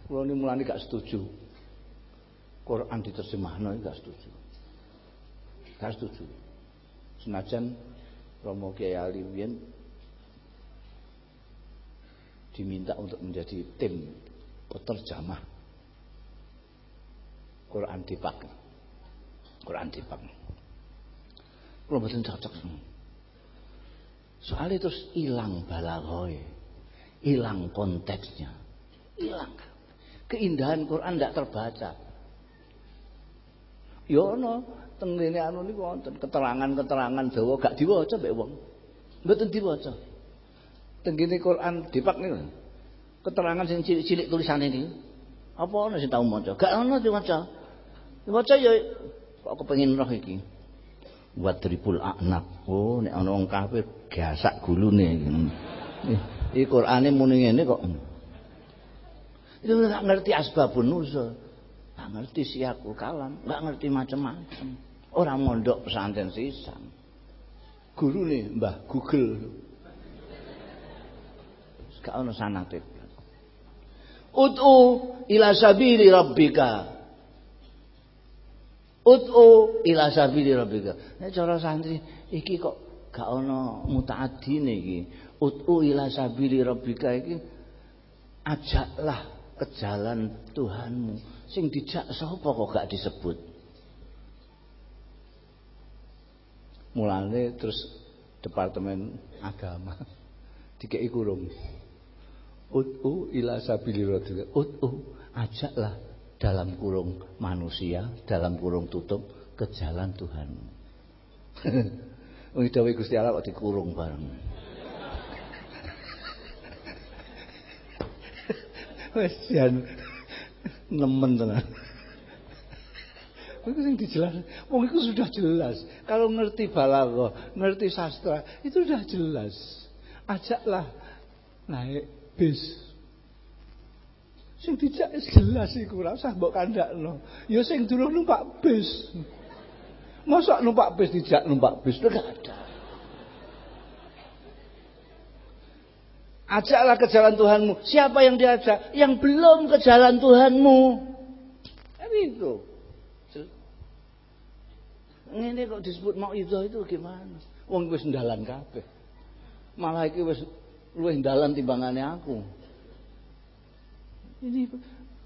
A: kula ni mulane gak setuju Quran diterjemahno gak setuju gak setuju senajan Romo Kiai Ali diminta untuk menjadi tim peterjemah Quran dipak. Quran dipak. Kalau betul cocok. Soalnya terus hilang balaghoy. Hilang konteksnya. Hilang. Keindahan Quran tidak terbaca. Ya no, tenggene anu niku wonten keterangan-keterangan Jawa gak diwaca mbek wong. Mboten diwaca. Tenggene Quran dipak niku. Keterangan sing cilik-cilik tulisane niku. Apa ana sing tau maca? Gak ana diwaca. Waca ya kok kepengin roh iki. Wadribul a'naq. Oh, nek ana wong kafir gasak gulune. Iki Qur'ane muni ngene kok. Itu nggak ngerti asbabun nuzul. Nggak ngerti siakul kalam, nggak ngerti macam-macam. Orang mondok pesantren sisan. Guru nih Mbah Google. Gak ono sanate. Ud'u ila sabili rabbika. Ud'u ila sabili rabbika. Nek cara santri iki kok gak ono mutaadine iki. Ud'u ila sabili rabbika iki ajaklah ke jalan Tuhanmu. Sing dijak sapa kok gak disebut? Mulane terus departemen agama dikei kurung. Ut'u ila sabili rabbika. Ut'u ajaklah dalam kurung manusia, dalam kurung tutup ke jalan Tuhan. Wong dawuh Gusti Allah kok dikurung bareng. Wes nemen tenan. Itu yang dijelaskan. Wong itu sudah jelas. Kalau ngerti balaghah, ngerti sastra, itu sudah jelas. Ajaklah naik bis. Sing dijak jelas iku ora usah mbok kandakno. Ya sing durung numpak bis. Masa numpak bis dijak numpak bis enggak ada. Ajaklah ke jalan Tuhanmu. Siapa yang diajak? Yang belum ke jalan Tuhanmu. Kan itu. Ini kok disebut mau itu itu gimana? Wong wis ndalan kabeh. Malah iki wis luwih dalam timbangannya aku. Ini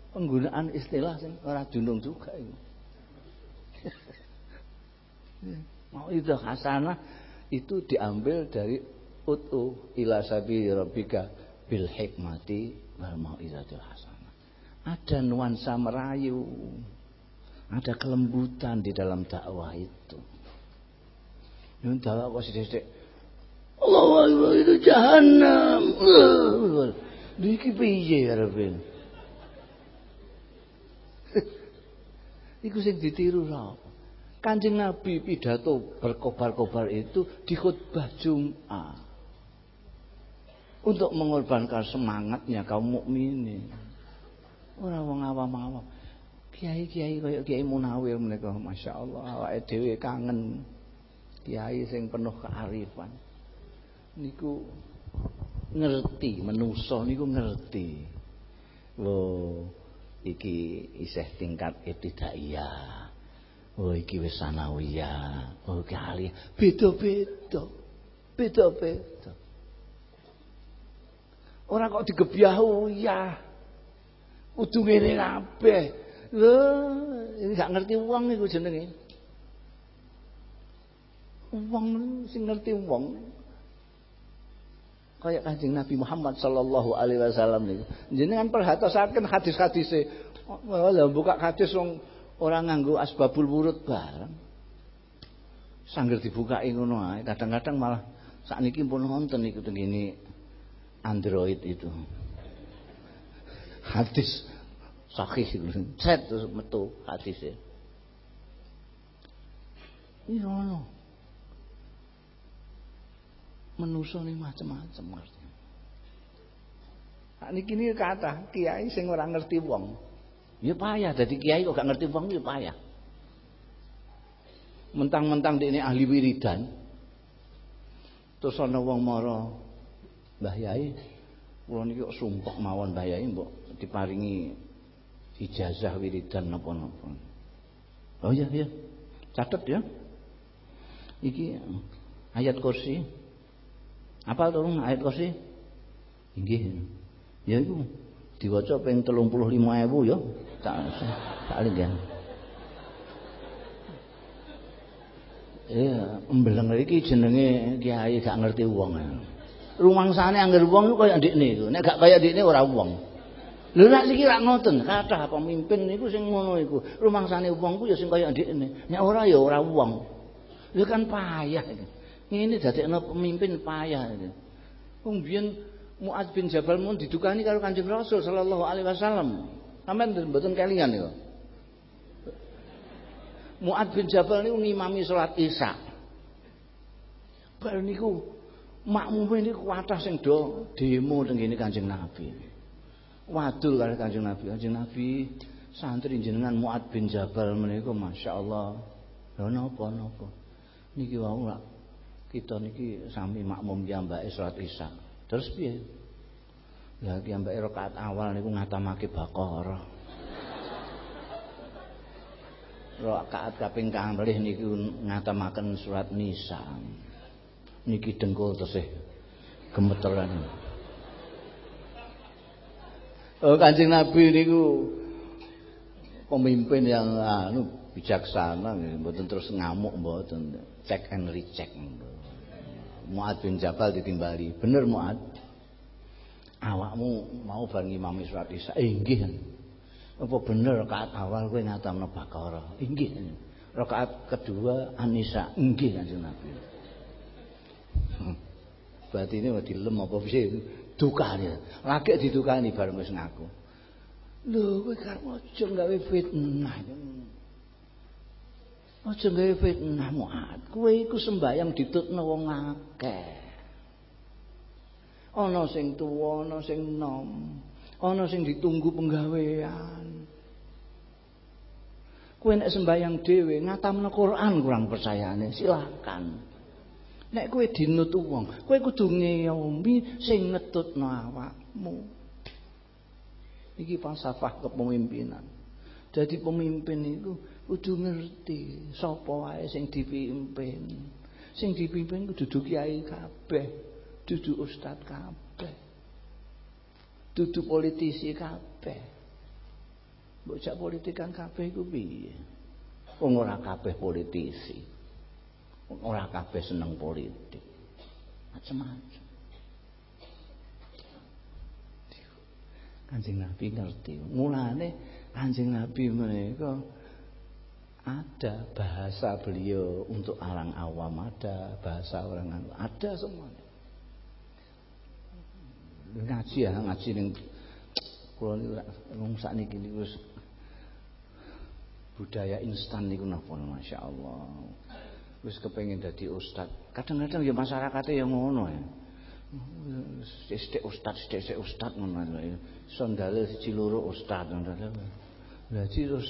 A: penggunaan istilah sing ora dunung juga ini. Mau itu hasanah itu diambil dari utu ila sabi rabbika bil hikmati wal mau'izatil hasanah. Ada nuansa merayu. Ada kelembutan di dalam dakwah itu. Yang dakwah kok sithik Allah Akbar itu jahanam. Niki piye arepe? Iku sing ditiru sapa? Kanjeng Nabi pidato berkobar-kobar itu di khutbah Jumat. Untuk mengorbankan semangatnya kaum mukminin. Ora wong awam-awam. Kiai-kiai kaya Kiai Munawir menika masyaallah awake dhewe kangen. Kiai sing penuh kearifan niku ngerti menuso niku ngerti oh iki isih tingkat ibtidaiyah oh iki wis sanawiyah oh kali beda-beda beda-beda ora kok digebyahu ya kudu ngene kabeh lho ini gak ngerti wong niku jenenge wong sing ngerti wong kayak kanjeng Nabi Muhammad sallallahu alaihi wasallam niku. Jenengan perhatosaken hadis-hadise. Lha buka hadis wong ora nganggo asbabul wurud bareng. Sangger dibukai ngono ae. Kadang-kadang malah sakniki pun nonton iku tengene Android itu. Hadis sahih set terus metu hadisnya. Iya ngono menuso nih macam-macam artinya. Nah, niki ini kata kiai sing ora ngerti wong. Ya payah jadi kiai kok gak ngerti wong ya payah. Mentang-mentang ini ahli wiridan. Terus ana wong mara Mbah Yai, kula niki sumpah mawon Mbah Yai mbok diparingi ijazah wiridan napa-napa. Oh iya iya. Catet ya. Iki ayat kursi apa turun ayat kursi? Inggih. Ya iku diwaca ping 35.000 ya. Tak tak ya. Iya, embeleng iki jenenge kiai gak ngerti wong. Rumangsane angger wong iku kaya ndekne iku. Nek gak kaya ndekne ora wong. Lho nek iki rak ngoten, kathah pemimpin niku sing ngono iku. Rumangsane wong ku ya sing kaya ndekne. Nek ora ya ora wong. Lho kan payah. Ini dadekno pemimpin payah iki. Wong biyen Muad bin Jabal mun didukani karo Kanjeng Rasul sallallahu alaihi wasallam. Sampeyan mboten kelingan niku. Muad bin Jabal niku ngimami salat Isya. Bar niku makmume niku kuatah sing do demo teng Kanjeng Nabi. wadul kali Kanjeng Nabi. Kanjeng Nabi santri jenengan Muad bin Jabal menika masyaallah. Lha napa napa? Niki wau lak kita niki sami makmum mbake salat Isya. Terus piye? Lah ki mbake rakaat awal niku ngatamake Baqarah. Rakaat kaping kalih niku ngatamaken surat Nisa. Niki dengkul tesih gemeteran. Oh Kanjeng Nabi niku pemimpin yang anu bijaksana mboten terus ngamuk mboten cek and recheck. Muad bin Jabal ditimbali. Bener Muad? Awakmu mau bar ngimami surat Isya? Eh, inggih. Apa bener rakaat awal kowe ngatamno Baqarah? Inggih. Rakaat kedua Anisa, inggih Kanjeng Nabi. Hmm. Berarti ini mau dilem apa piye? Dukane. Lagi didukani bareng wis ngaku. Lho, kowe karep aja gawe fitnah. Aja gawe fitnah muat. Kowe iku sembayang ditutno wong akeh. Ana sing tuwa, ana sing nom, ana sing ditunggu penggawean. Kowe nek sembayang dhewe ngatamno Quran kurang percayane, silakan. Nek kowe dinut wong, kowe kudu ngeyomi sing ngetutno awakmu. Iki falsafah kepemimpinan. Jadi pemimpin itu kudu ngerti sapa wae sing dipimpin. Sing dipimpin kudu kiai kabeh, dudu ustad kabeh. Dudu politisi kabeh. Bocah politikan kabeh iku piye? Wong ora kabeh politisi. Wong ora kabeh seneng politik. Macam-macam. Kanjeng Nabi ngerti. Mulane Kanjeng Nabi mereka ada bahasa beliau untuk orang awam ada bahasa orang awam ada semuanya ngaji ya ngaji ning kula niku wong sakniki niku budaya instan niku napa masyaallah wis kepengin dadi ustad. Kadang-kadang ya masyarakatnya yang ngono ya. Sithik ustad sithik ustad ngono lho sondale siji loro ustad ngono lha terus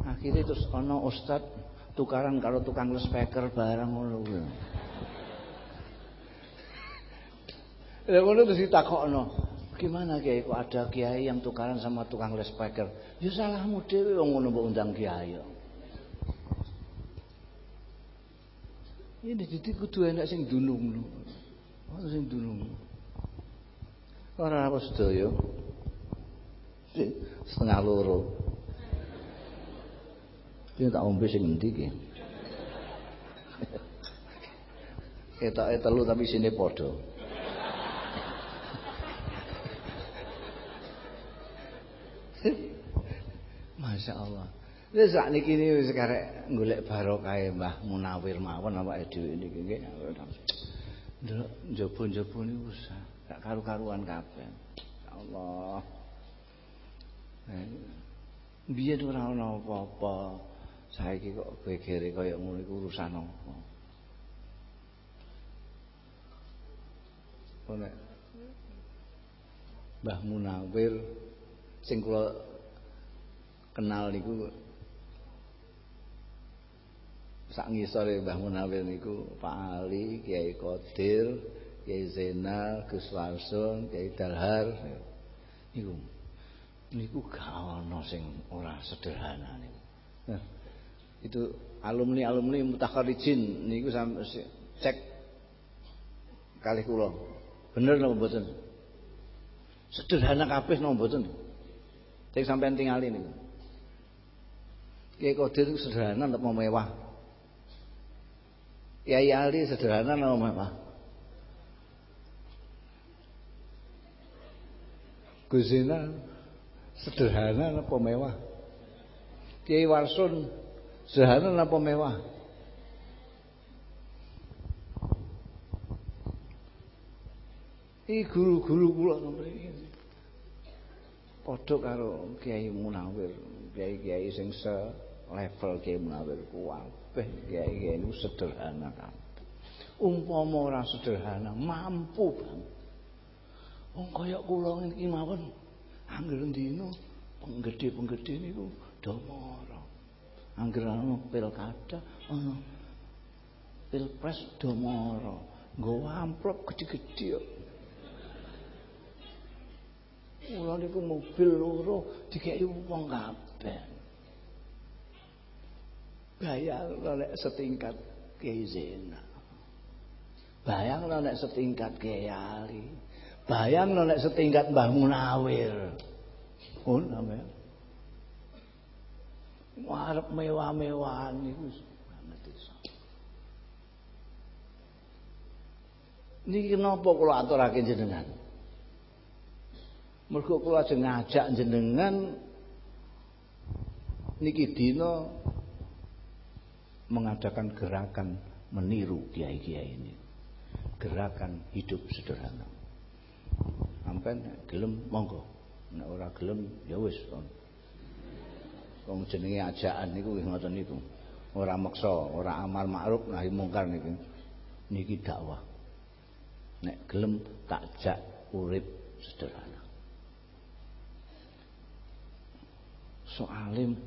A: akhirnya terus ana ustad tukaran karo tukang speaker barang ngono kuwi Lha ngono terus ditakokno. Gimana kiai? Kok ada kiai yang tukaran sama tukang les speaker ya salahmu dhewe wong ngono mbok undang kiai ini jadi kudu enak sing dunung ono sing dunung ora apa sedaya setengah loro Dia tak ombe sing endi ki? Ketoke telu tapi sini padha. Masya Allah. Wis sak niki wis karek golek barokah Mbah Munawir mawon awake dhewe niki nggih. Ndelok njaba-njaba niku gak karu-karuan kabeh. Allah. Biyen ora ana apa-apa. Saiki kok gegere kaya ngono iku urusan apa? Nek Mbah Munawir sing kula kenal niku sak ngisore Mbah Munawir niku Pak Ali, Kiai Qadir, Kiai Zainal, Gus Warsun, Kiai Dalhar niku niku gak ana sing ora sederhana niku. Nah, itu alumni-alumni mutakharijin niku cek kali kula. Bener napa mboten? Sederhana kabeh napa mboten? Sing sampean tingali niku. Kiai Qadir sederhana napa mewah? Kiai Ali sederhana napa mewah? Gusina sederhana napa mewah? Kiai Warsun Sederhana apa mewah? Iki guru-guru kula mriki. Padha karo Kiai Munawir, kiai-kiai sing level Kiai Munawir kabeh kiai-kiai niku sederhana kabeh. Umpama ora sederhana, mampu banget. Wong kaya kula iki mawon Angger dina penggede-penggede niku do mara. Angger ana pilkada ana pilpres do mara. Nggawa amplop gede-gede kok. Mula niku mobil loro dikeki wong kabeh. Bayang nek setingkat Kiai Zainal. Bayang nek setingkat Kiai Ali. Bayang nek setingkat Mbah Munawir. Pun sampean. Warep mewah-mewahan niku Niki napa kula aturake jenengan? Mergo kula ajeng ngajak jenengan niki dina mengadakan gerakan meniru kiai-kiai ini. Gerakan hidup sederhana. Sampai gelem monggo. Nek ora gelem ya wis. Wong jenenge ajakan niku wis ngoten niku. Ora maksa, ora amal ma'ruf nahi mungkar niku. Niki dakwah. nek gelem takjak urip sederhana soalim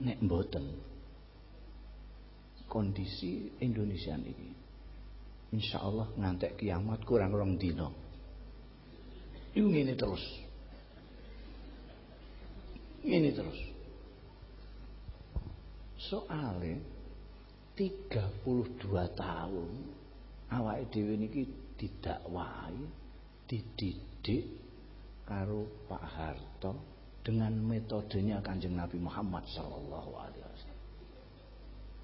A: nek mboten kondisi Indonesia ini insya Allah ngantek kiamat kurang rong dino ini terus. Ini terus. Soalnya 32 tahun awak dewi niki didakwahi, dididik karo Pak Harto dengan metodenya Kanjeng Nabi Muhammad sallallahu alaihi wasallam.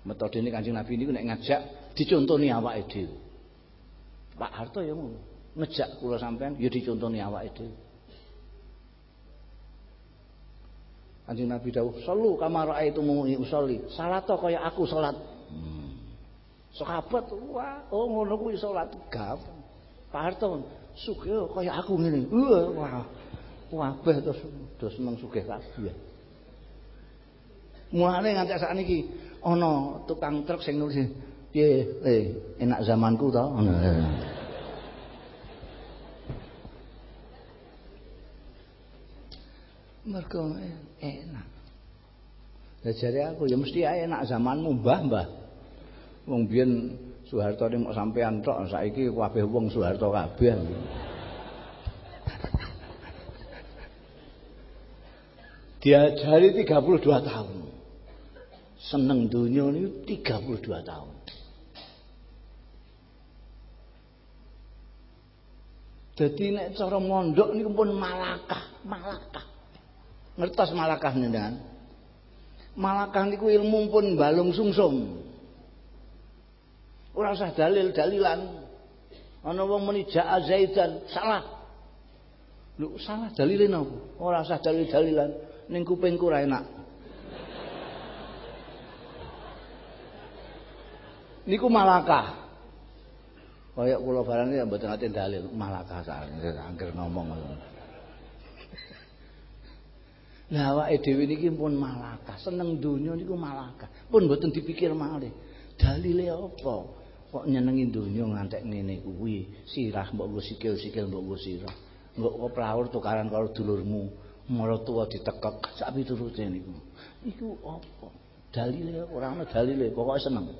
A: Metode ini Kanjeng Nabi ini nek ngajak dicontoni awake dhewe. Pak Harto ya ngejak kula sampean ya dicontoni awake dhewe. Kanjeng Nabi dawuh, "Sallu kama ra'aitumuni usolli." Salat kaya aku salat. Hmm. Sahabat, wah, oh ngono kuwi salat gampang. Pak Harto sugih kaya aku ngene. Wah. Kabeh terus do seneng sugih kabeh. Mulane nganti sakniki ana tukang truk sing nulis piye eh enak zamanku to ngono. Mergo enak. Lah jare aku ya mesti enak zamanmu Mbah, Mbah. Wong biyen Soeharto ini mau sampean tok saiki kabeh wong Soeharto kabeh. Diajari 32 tahun. Seneng dunia ini 32 tahun. Jadi nek cara mondok niku pun malakah, malakah. Ngertos malakah njenengan? Malakah niku ilmu pun balung sungsum. Ora usah dalil-dalilan. Ana wong muni ja'a Zaidan, salah. Lho, salah dalile napa? Ora usah dalil-dalilan, ning kupingku ora enak. Niku malakah. Kaya kula barang ya mboten ate dalil, malakah sakjane angger ngomong. Lah awake dhewe niki pun malakah, seneng donya niku malakah. Pun mboten dipikir malih. Dalile apa? kok nyenengi donya ngantek ngene kuwi sirah mbok nggo sikil-sikil mbok nggo sirah mbok kok tukaran karo dulurmu mara tuwa ditekek sak piturute niku iku apa dalile ora ana dalile pokoke seneng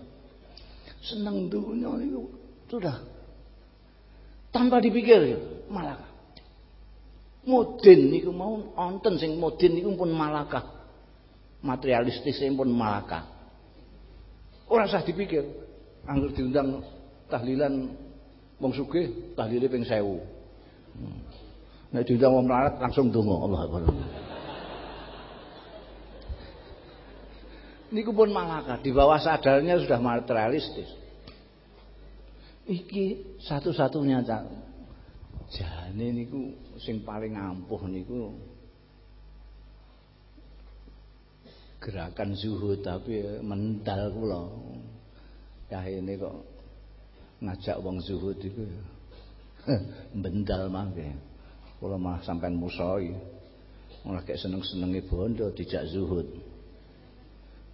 A: seneng donya niku sudah. Tanpa dipikir malah mudin niku mau onten sing mudin niku pun malakah materialistis pun malakah ora usah dipikir. Anggur diundang tahlilan wong sugih tahlile ping 1000. Hmm. Nek diundang wong melarat langsung donga. Allah Akbar. Niku pun malaka di bawah sadarnya sudah materialistis. Iki satu-satunya jane niku sing paling ampuh niku gerakan zuhud tapi mental kula ini kok ngajak wong zuhud iku bendal mangke. Kula mah sampean musoi. Malah kayak seneng-senenge bondo dijak zuhud.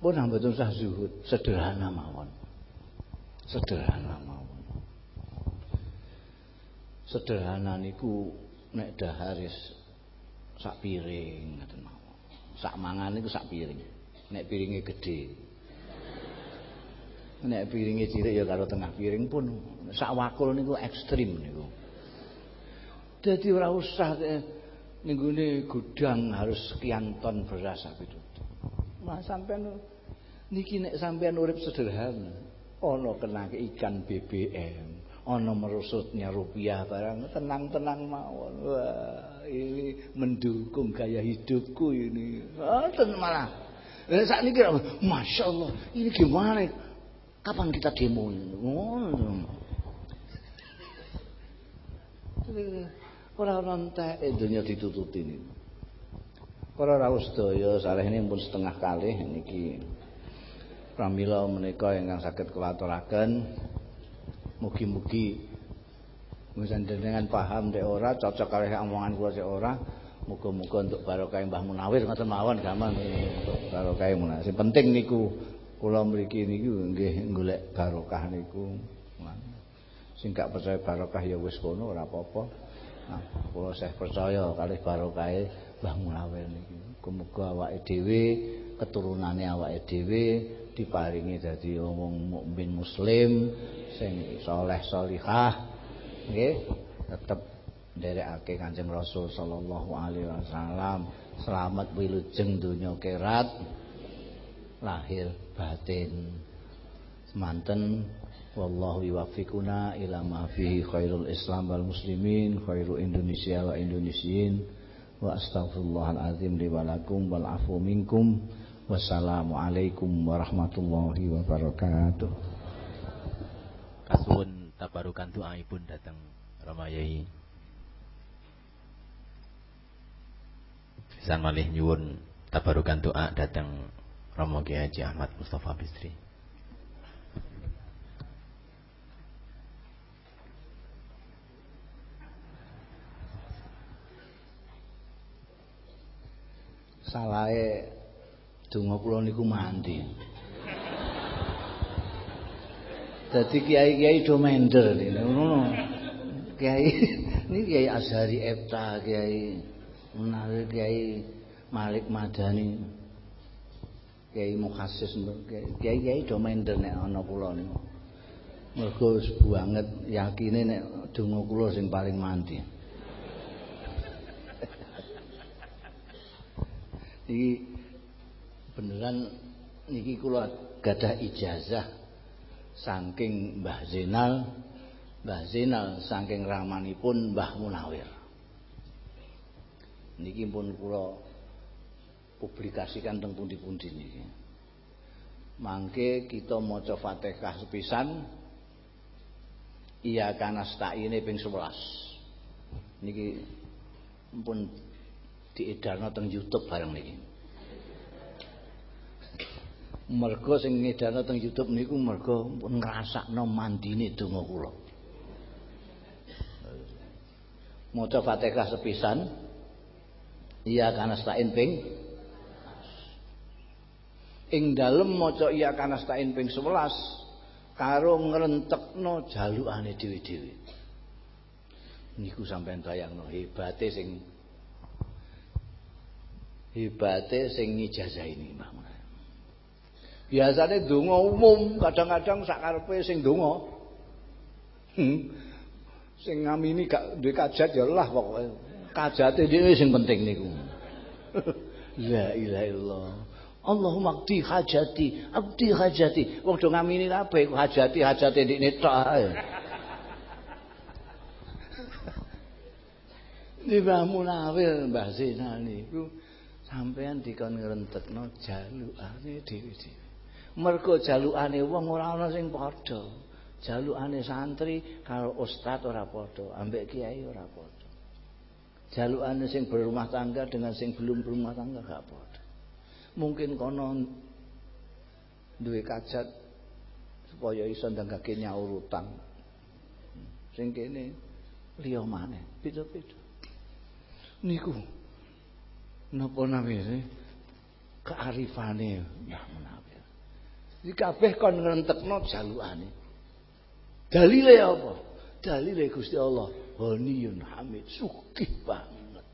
A: Pun mboten usah zuhud, sederhana mawon. Sederhana mawon. Sederhana niku nek daharis sak piring ngoten mawon. Sak mangan niku sak piring. Nek piringe gedhe. Nek piringe cilik ya karo tengah piring pun sak wakul niku ekstrim niku. Dadi ora usah ninggune gudang harus sekian ton beras itu. Nah sampean niki nek sampean urip sederhana, ana kenake ikan BBM, ana merusutnya rupiah barang tenang-tenang mawon. Wah, ini mendukung gaya hidupku ini. Ah, malah. Lah saat ini Masya Allah, ini gimana? Kapan kita demo? Oh. Ora ora entek dunya ditututi niku. Para rawuh sedaya salehne pun setengah kali niki pramila menika ingkang saged kula aturaken mugi-mugi dengan paham dek ora cocok kali omongan kula sik ora muga-muga untuk barokah Mbah Munawir ngoten mawon gaman untuk barokah Munawir. Sing penting niku kula mriki niku nggih golek barokah niku. Sing gak percaya barokah ya wis kono ora apa-apa. Nah, kula saya percaya kalih barokahe Mbah Munawir niki. Muga awake dhewe keturunane awake dhewe diparingi dadi wong mukmin muslim sing saleh salihah nggih tetep nderekake Kanjeng Rasul sallallahu alaihi wasallam. Selamat wilujeng donya kerat lahir batin. Semanten wallahu yuwaffiquna ila ma fihi khairul islam wal muslimin khairu indonesia wa indonesiin wa astaghfirullahal azim li walakum wal afu minkum wassalamu alaikum warahmatullahi wabarakatuh.
B: Kasuwun tabarukan doaipun datang Ramayai Pisan malih nyuwun tabarukan doa datang Romo Kiai Haji Ahmad Mustafa Bistri
A: salahe donga kula niku mandi. Dadi kiai-kiai do mender ngono. Kiai niki Kiai Azhari Epta, Kiai menawi Kiai Malik Madani. Kiai Mukhasis Kiai-kiai do mender nek ana kula niku. Mergo banget yakine nek donga kula sing paling mandi. Iki beneran niki kula gadah ijazah saking Mbah Zainal Mbah Zainal saking ramanipun Mbah Munawir. Niki pun kula publikasikan teng pundi-pundi niki. Mangke kita maca Fatihah sepisan iya kana ini ping 11 niki pun diedarno teng YouTube bareng niki. Mergo sing ngedarno teng YouTube niku mergo ngrasakno mandine donga kula. Maca Fatihah sepisan Iya kana stain ping Ing dalem maca iya kana stain ping 11 karo ngrentekno jalukane dhewe-dhewe. Niku sampean bayangno hebate sing hebate sing ngijazahi Mbah Mun. Biasane donga umum, kadang-kadang sak karepe sing donga. Hmm. Sing ngamini gak duwe kajat ya lah pokoke. Kajate dhewe sing penting niku. La ilaha illallah. Allahumma qdi hajati, abdi hajati. Wong do ngamini kabeh hajati hajate ndekne tok ae. Mbah Munawir Mbah Zainal niku sampean dikon ngrentekno jalukane dhewe-dhewe. Mergo jalukane wong ora ana sing padha. Jalukane santri karo ustaz ora padha, ambek kiai ora padha. Jalukane sing berumah tangga dengan sing belum berumah tangga gak padha. Mungkin kono duwe kajat supaya iso ndangake nyaur utang. Sing kene liya maneh, beda-beda. Niku napa namine kearifane Mbah Munawir. Iki kabeh kon ngrentekno jalukane. Dalile apa? Dalile Gusti Allah, Ghaniyun Hamid, sugih banget.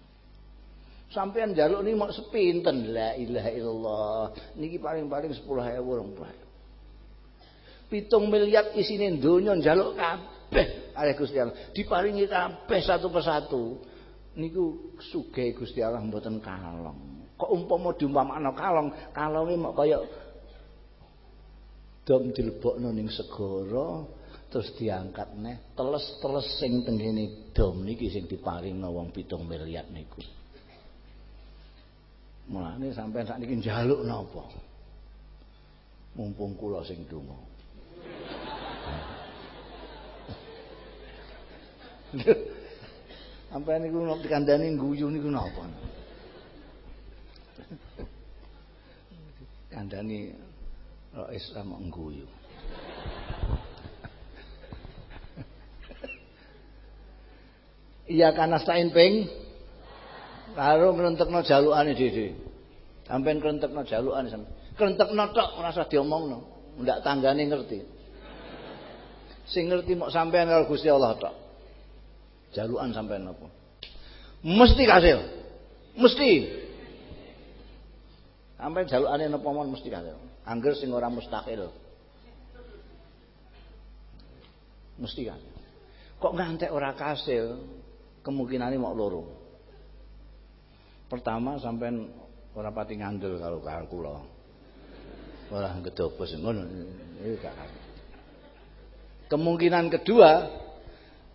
A: Sampean jaluk ini mau sepinten la ilaha illallah. Niki paling-paling 10.000 20.000. Pitung miliar isine donya njaluk kabeh oleh Gusti Allah. Diparingi kabeh satu persatu. Niku sugih Gusti Allah mboten kalong. Kok umpama diumpamakno kalong, kalonge mok kaya dom dilebokno ning segara terus diangkat neh teles-teles sing tenggene dom niki sing diparingno wong pitung miliar niku. Mulane sampean sakniki njaluk napa? Mumpung kula sing donga. Sampai niku nek dikandani guyu niku napa? Kandani ro Islam ngguyu. Iya kana stain ping karo ngrentekno jalukane dhewe. Sampeyan ngrentekno jalukane sampeyan. Ngrentekno tok ora usah diomongno. Ndak tanggane ngerti. Sing ngerti mok sampeyan karo Gusti Allah tok. Jalukan sampeyan napa? Mesti kasil. Mesti. Sampeyan jalukane napa mesti kasil. Angger sing ora mustahil. Mesti kan. Kok ngantek ora kasil, kemungkinane mok loro. Pertama sampean ora pati ngandel karo karo kula. Ora gedobos ngono. Kemungkinan kedua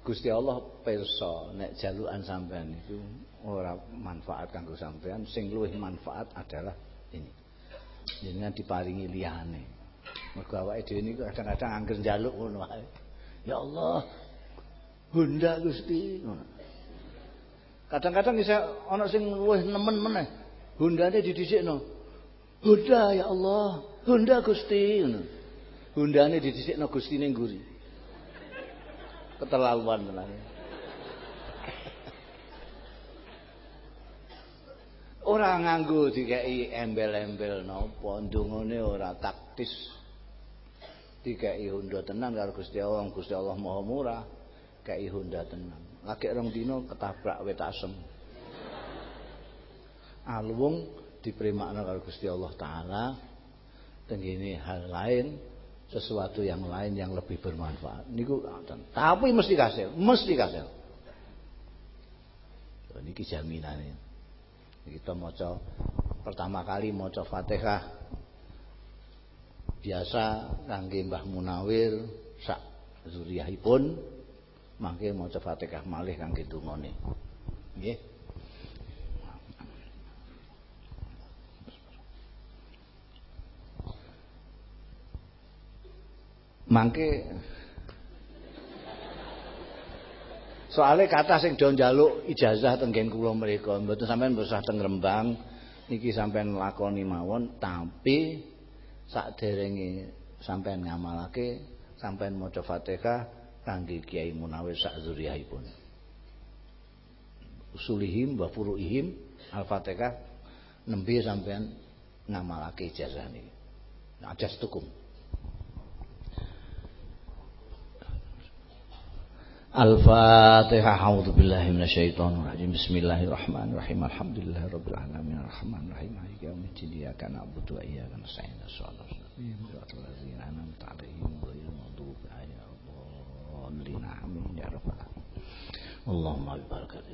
A: Gusti Allah pirsa nek jalukan sampean itu ora manfaat kanggo sampean, sing luwih manfaat adalah ini. Jenengan diparingi liyane. Mergo awake dhewe niku kadang-kadang angger njaluk ngono wae. Ya Allah, Bunda Gusti. Kadang-kadang bisa ana sing luwih nemen meneh. Hundane didhisikno. Bunda ya Allah, Bunda Gusti ngono. Hundane didhisikno Gustine ngguri. Keterlaluan tenan. Ora nganggo dikeki embel-embel napa, ndongane ora taktis. Dikeki Honda tenan karo Gusti Allah, Gusti Allah Maha Murah. Kei Honda tenan. lagi rong dino ketabrak wet asem alwung diprimakna karo Gusti Allah taala tenggene hal lain sesuatu yang lain yang lebih bermanfaat niku tapi mesti kasil mesti kasil niki jaminane kita maca pertama kali maca Fatihah biasa kangge Mbah Munawir sak zuriyahipun mangke maca Fatihah malih kangge dungane. Nggih. Mangke Soale kata sing do njaluk ijazah teng nggen kula mriku, mboten sampean usah teng Rembang, niki sampean lakoni mawon, tapi sakderenge sampean ngamalake, sampean maca Fatihah kangge Kiai Munawir sak zuriyahipun. Usulihim wa furuihim Al-Fatihah nembe sampean ngamalake ijazah niki. Ajas tukum. Al-Fatihah. A'udzu billahi minasyaitonir rajim. Bismillahirrahmanirrahim. Alhamdulillahirabbil alamin. Arrahmanir rahim. Maliki yaumiddin. Iyyaka na'budu wa iyyaka nasta'in. Shalallallahi 'alaihim wa ghairil maghdubi 'alaihim waladdallin. Amin ya rabbal alamin. Allahumma barik fi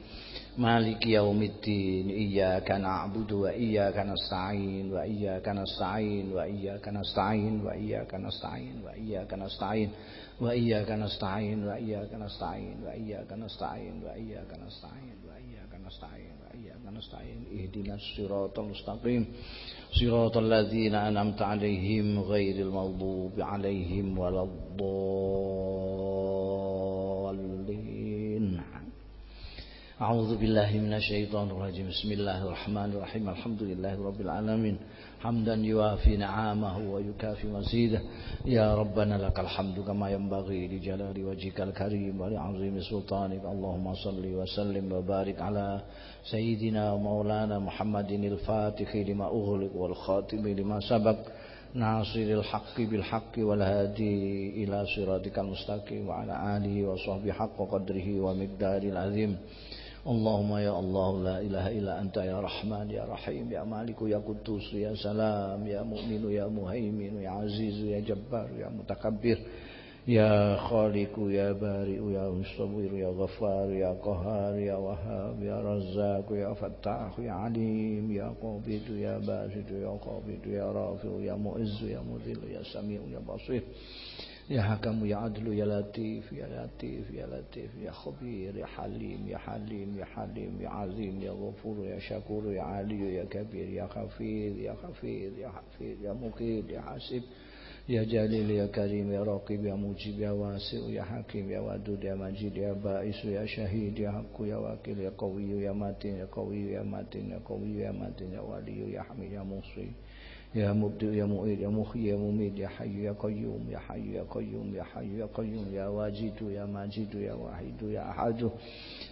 A: Maliki yaumiddin Iyyaka na'budu wa iyyaka nasta'in wa iyyaka nasta'in wa iyyaka nasta'in wa iyyaka nasta'in wa iyyaka nasta'in wa iyyaka nasta'in wa iyyaka nasta'in wa iyyaka nasta'in wa iyyaka nasta'in wa iyyaka nasta'in wa iyyaka nasta'in ihdinas siratal mustaqim siratal ladzina an'amta 'alaihim ghairil maghdubi 'alaihim waladdallin أعوذ بالله من الشيطان الرجيم. بسم الله الرحمن الرحيم. الحمد لله رب العالمين. حمدا يوافي نعامه ويكافي مزيده. يا ربنا لك الحمد كما ينبغي لجلال وجهك الكريم ولعظيم سلطانك. اللهم صل وسلم وبارك على سيدنا ومولانا محمد الفاتح لما أغلق والخاتم لما سبق. ناصر الحق بالحق والهادي إلى صراطك المستقيم وعلى آله وصحبه حق قدره ومقدار العظيم. اللهم يا الله لا إله إلا أنت يا رحمن يا رحيم يا مالك يا قدوس يا سلام يا مؤمن يا مهيمن يا عزيز يا جبار يا متكبر يا خالق يا بارئ يا مصور يا غفار يا قهار يا وهاب يا رزاق يا فتاح يا عليم يا قابض يا باسط يا قابض يا رافع يا مؤز يا مذل يا سميع يا بصير يا حكم يا عدل يا لطيف يا لطيف يا لطيف يا خبير يا حليم يا حليم يا حليم يا عظيم يا غفور يا شكور يا علي يا كبير يا خفير يا خفير يا حفير يا مقيت يا حاسب يا جليل يا كريم يا راقب يا مجيب يا واسع يا حكيم يا ودود يا مجيد يا بائس يا شهيد يا حق يا واكل يا قوي يا متين يا قوي يا متين يا قوي يا متين يا ولي يا حميد يا مصري يا مبدئ يا مؤيد يا مخي يا مميت يا حي يا قيوم يا حي يا قيوم يا حي يا قيوم يا واجد يا ماجد يا واحد يا أحد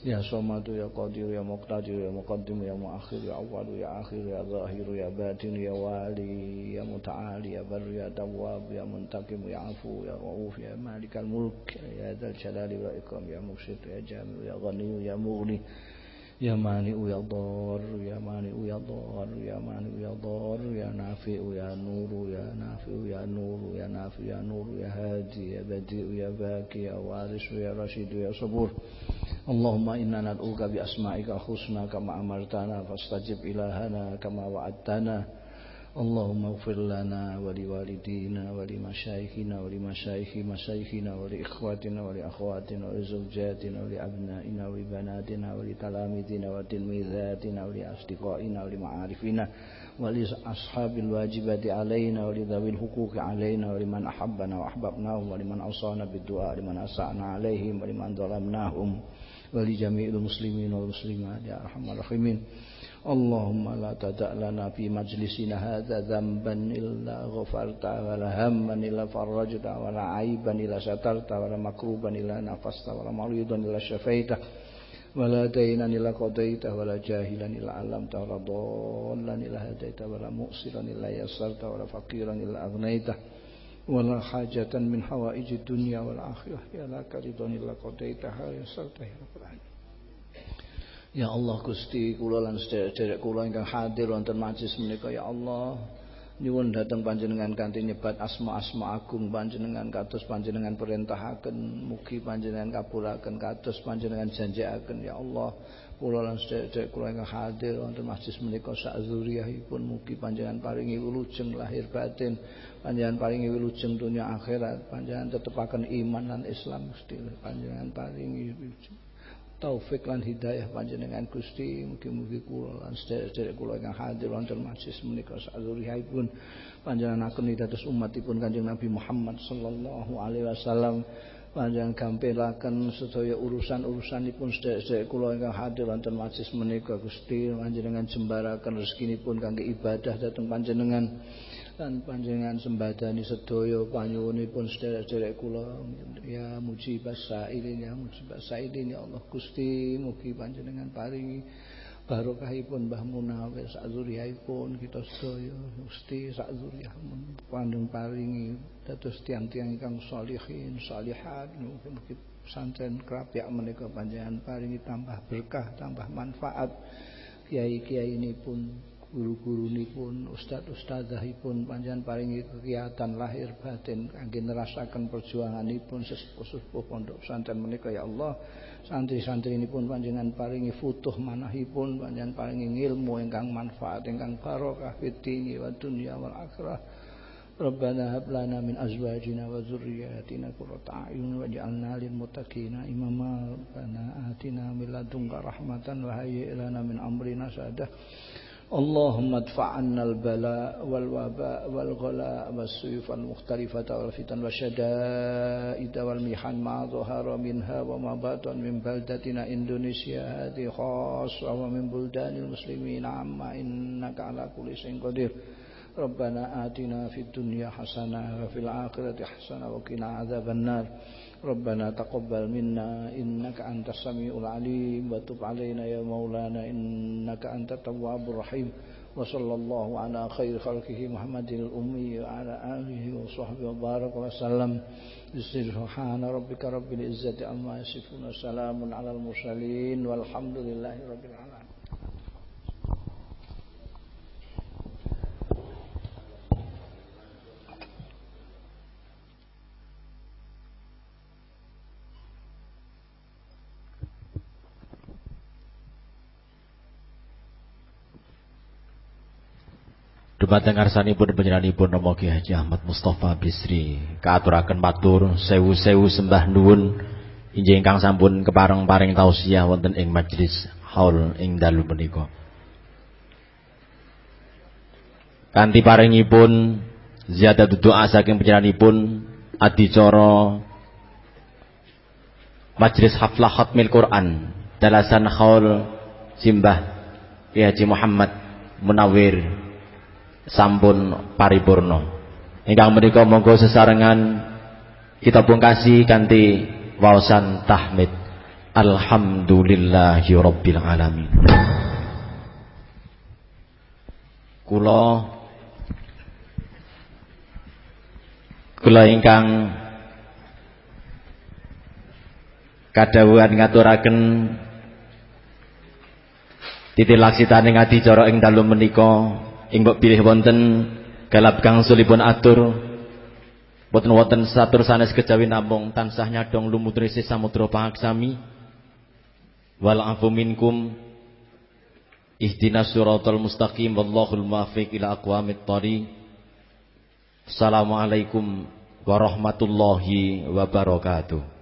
A: يا صمد يا قادر يا مقتدر يا مقدم يا مؤخر يا أول يا آخر يا ظاهر يا باطن يا والي يا متعالي يا بر يا تواب يا منتقم يا عفو يا رؤوف يا مالك الملك يا ذا الجلال والإكرام يا مرشد يا جامع يا غني يا مغني. يا مانع يا ضار يا مانع يا ضار يا مانع يا ضار يا نافع يا نور يا نافع يا نور يا نافع يا نور يا هادي يا بديع يا باكي يا وارث يا رشيد يا صبور. اللهم إنا ندعوك بأسمائك الحسنى كما أمرتنا فاستجب إلهنا كما وعدتنا. اللهم اغفر لنا ولوالدينا ولمشايخنا ولمشايخ مشايخنا ولإخواتنا ولأخواتنا ولزوجاتنا ولأبنائنا ولبناتنا ولتلاميذنا وتلميذاتنا ولأصدقائنا ولمعارفنا ولأصحاب الواجبات علينا ولذوي الحقوق علينا ولمن أحبنا وأحببناهم ولمن أوصانا بالدعاء لمن أسأنا عليهم ولمن ظلمناهم ولجميع المسلمين والمسلمات يا أرحم الراحمين. اللهم لا تدع لنا في مجلسنا هذا ذنبا إلا غفرت ولا هما إلا فرجت ولا عيبا إلا سترت ولا مكروبا إلا نفست ولا مريضا إلا شفيته ولا دينا إلا قضيته ولا جاهلا إلا علمته ولا ضالا إلا هديته ولا مؤسرا إلا يسرته ولا فقيرا إلا أغنيته ولا حاجة من حوائج الدنيا والآخرة. يا لك رضا إلا قضيتها يسرتها يا رب العالمين. Ya Allah Gusti kula lan sederek kula ingkang hadir wonten majelis menika ya Allah. Nyuwun dhateng panjenengan kanthi nyebat asma-asma agung panjenengan kados panjenengan perintahaken mugi panjenengan kabulaken kados panjenengan janjiaken ya Allah. Kula lan sederek kula ingkang hadir wonten majelis menika sak zuriyahipun mugi panjenengan paringi wilujeng lahir batin panjenengan paringi wilujeng dunia akhirat panjenengan tetepaken iman lan Islam Gusti panjenengan paringi wilujeng taufik lan hidayah panjenengan Gusti mugi-mugi kula lan sedherek-sedherek kula ingkang hadir wonten majelis menika sadurihipun panjenengaken dados umatipun Kanjeng Nabi Muhammad sallallahu alaihi wasallam. Panjenengan gampiraken sedaya urusan-urusanipun sedherek-sedherek kula ingkang hadir wonten majelis menika Gusti. Panjenengan jembaraken rezekinipun kangge ibadah dhateng panjenengan lan panjenengan sembadani sedaya panyuwunipun sederek-sederek kula. Ya mujibas sailin ya mujibas sailin ya Allah Gusti mugi panjenengan paringi barokahipun Mbah Munawir sak zuriyahipun kita sedaya. Gusti sak zuriyahipun pandeng paringi dados tiang-tiang ingkang salihin salihat. Mugi pesantren kerapyak menika panjenengan paringi tambah berkah tambah manfaat. Kiai-kiai ini pun guru-guru pun ustad-ustadzahipun panjang paringi kegiatan lahir batin kangge nerasaken perjuanganipun sesepuh-sepuh pondok pesantren menika. Ya Allah santri-santri ini pun panjenengan paringi futuh manahipun panjenengan paringi ilmu ingkang manfaat ingkang barokah fid wa dunya wal akhirah. Min azwajina wa dzurriyyatina qurrata a'yun waj'alna lil muttaqina imama. Rabbana atina min ladunka rahmatan wa hayyi lana min amrina sadah اللهم ادفع عنا البلاء والوباء والغلاء والسيوف المختلفة والفتن والشدائد والمحن ما ظهر منها وما بطن من بلدتنا إندونيسيا. هذه خاصة ومن بلدان المسلمين. عما إنك على كل شيء قدير. ربنا آتنا في الدنيا حسنة وفي الآخرة حسنة وقنا عذاب النار. ربنا تقبل منا إنك أنت السميع العليم وتب علينا يا مولانا إنك أنت التواب الرحيم. وصلى الله على خير خلقه محمد الأمي وعلى آله وصحبه وبارك وسلم. سبحان ربك رب العزة عما يصفون. سلام على المرسلين والحمد لله رب العالمين.
B: Dumateng ngarsanipun panjenenganipun Rama Ki Haji Ahmad Mustofa Bisri. Kaaturaken matur sewu-sewu sembah nuwun. Inggih ingkang sampun kepareng paring tausiah wonten ing majelis haul ing dalu menika. Kanthi paringipun ziyadah doa saking panjenenganipun adicara majelis haflah khatmil Quran dalasan haul simbah Ki Haji Muhammad Munawir sampun paripurna. Ingkang menika monggo sesarengan kita pungkasi kanthi waosan tahmid. Alhamdulillahi rabbil alamin. Kula kula ingkang kadhawuhan ngaturaken titilaksitane ngadicara ing dalu menika ing mbok pilih wonten galap sulipun atur. Boten wonten satur sanes kejawi namung tansah nyadong lumutri samudra pangaksami. Wal afu minkum. Ihdinas siratal mustaqim. Wallahul muwaffiq ila aqwamit thoriq Assalamualaikum warahmatullahi wabarakatuh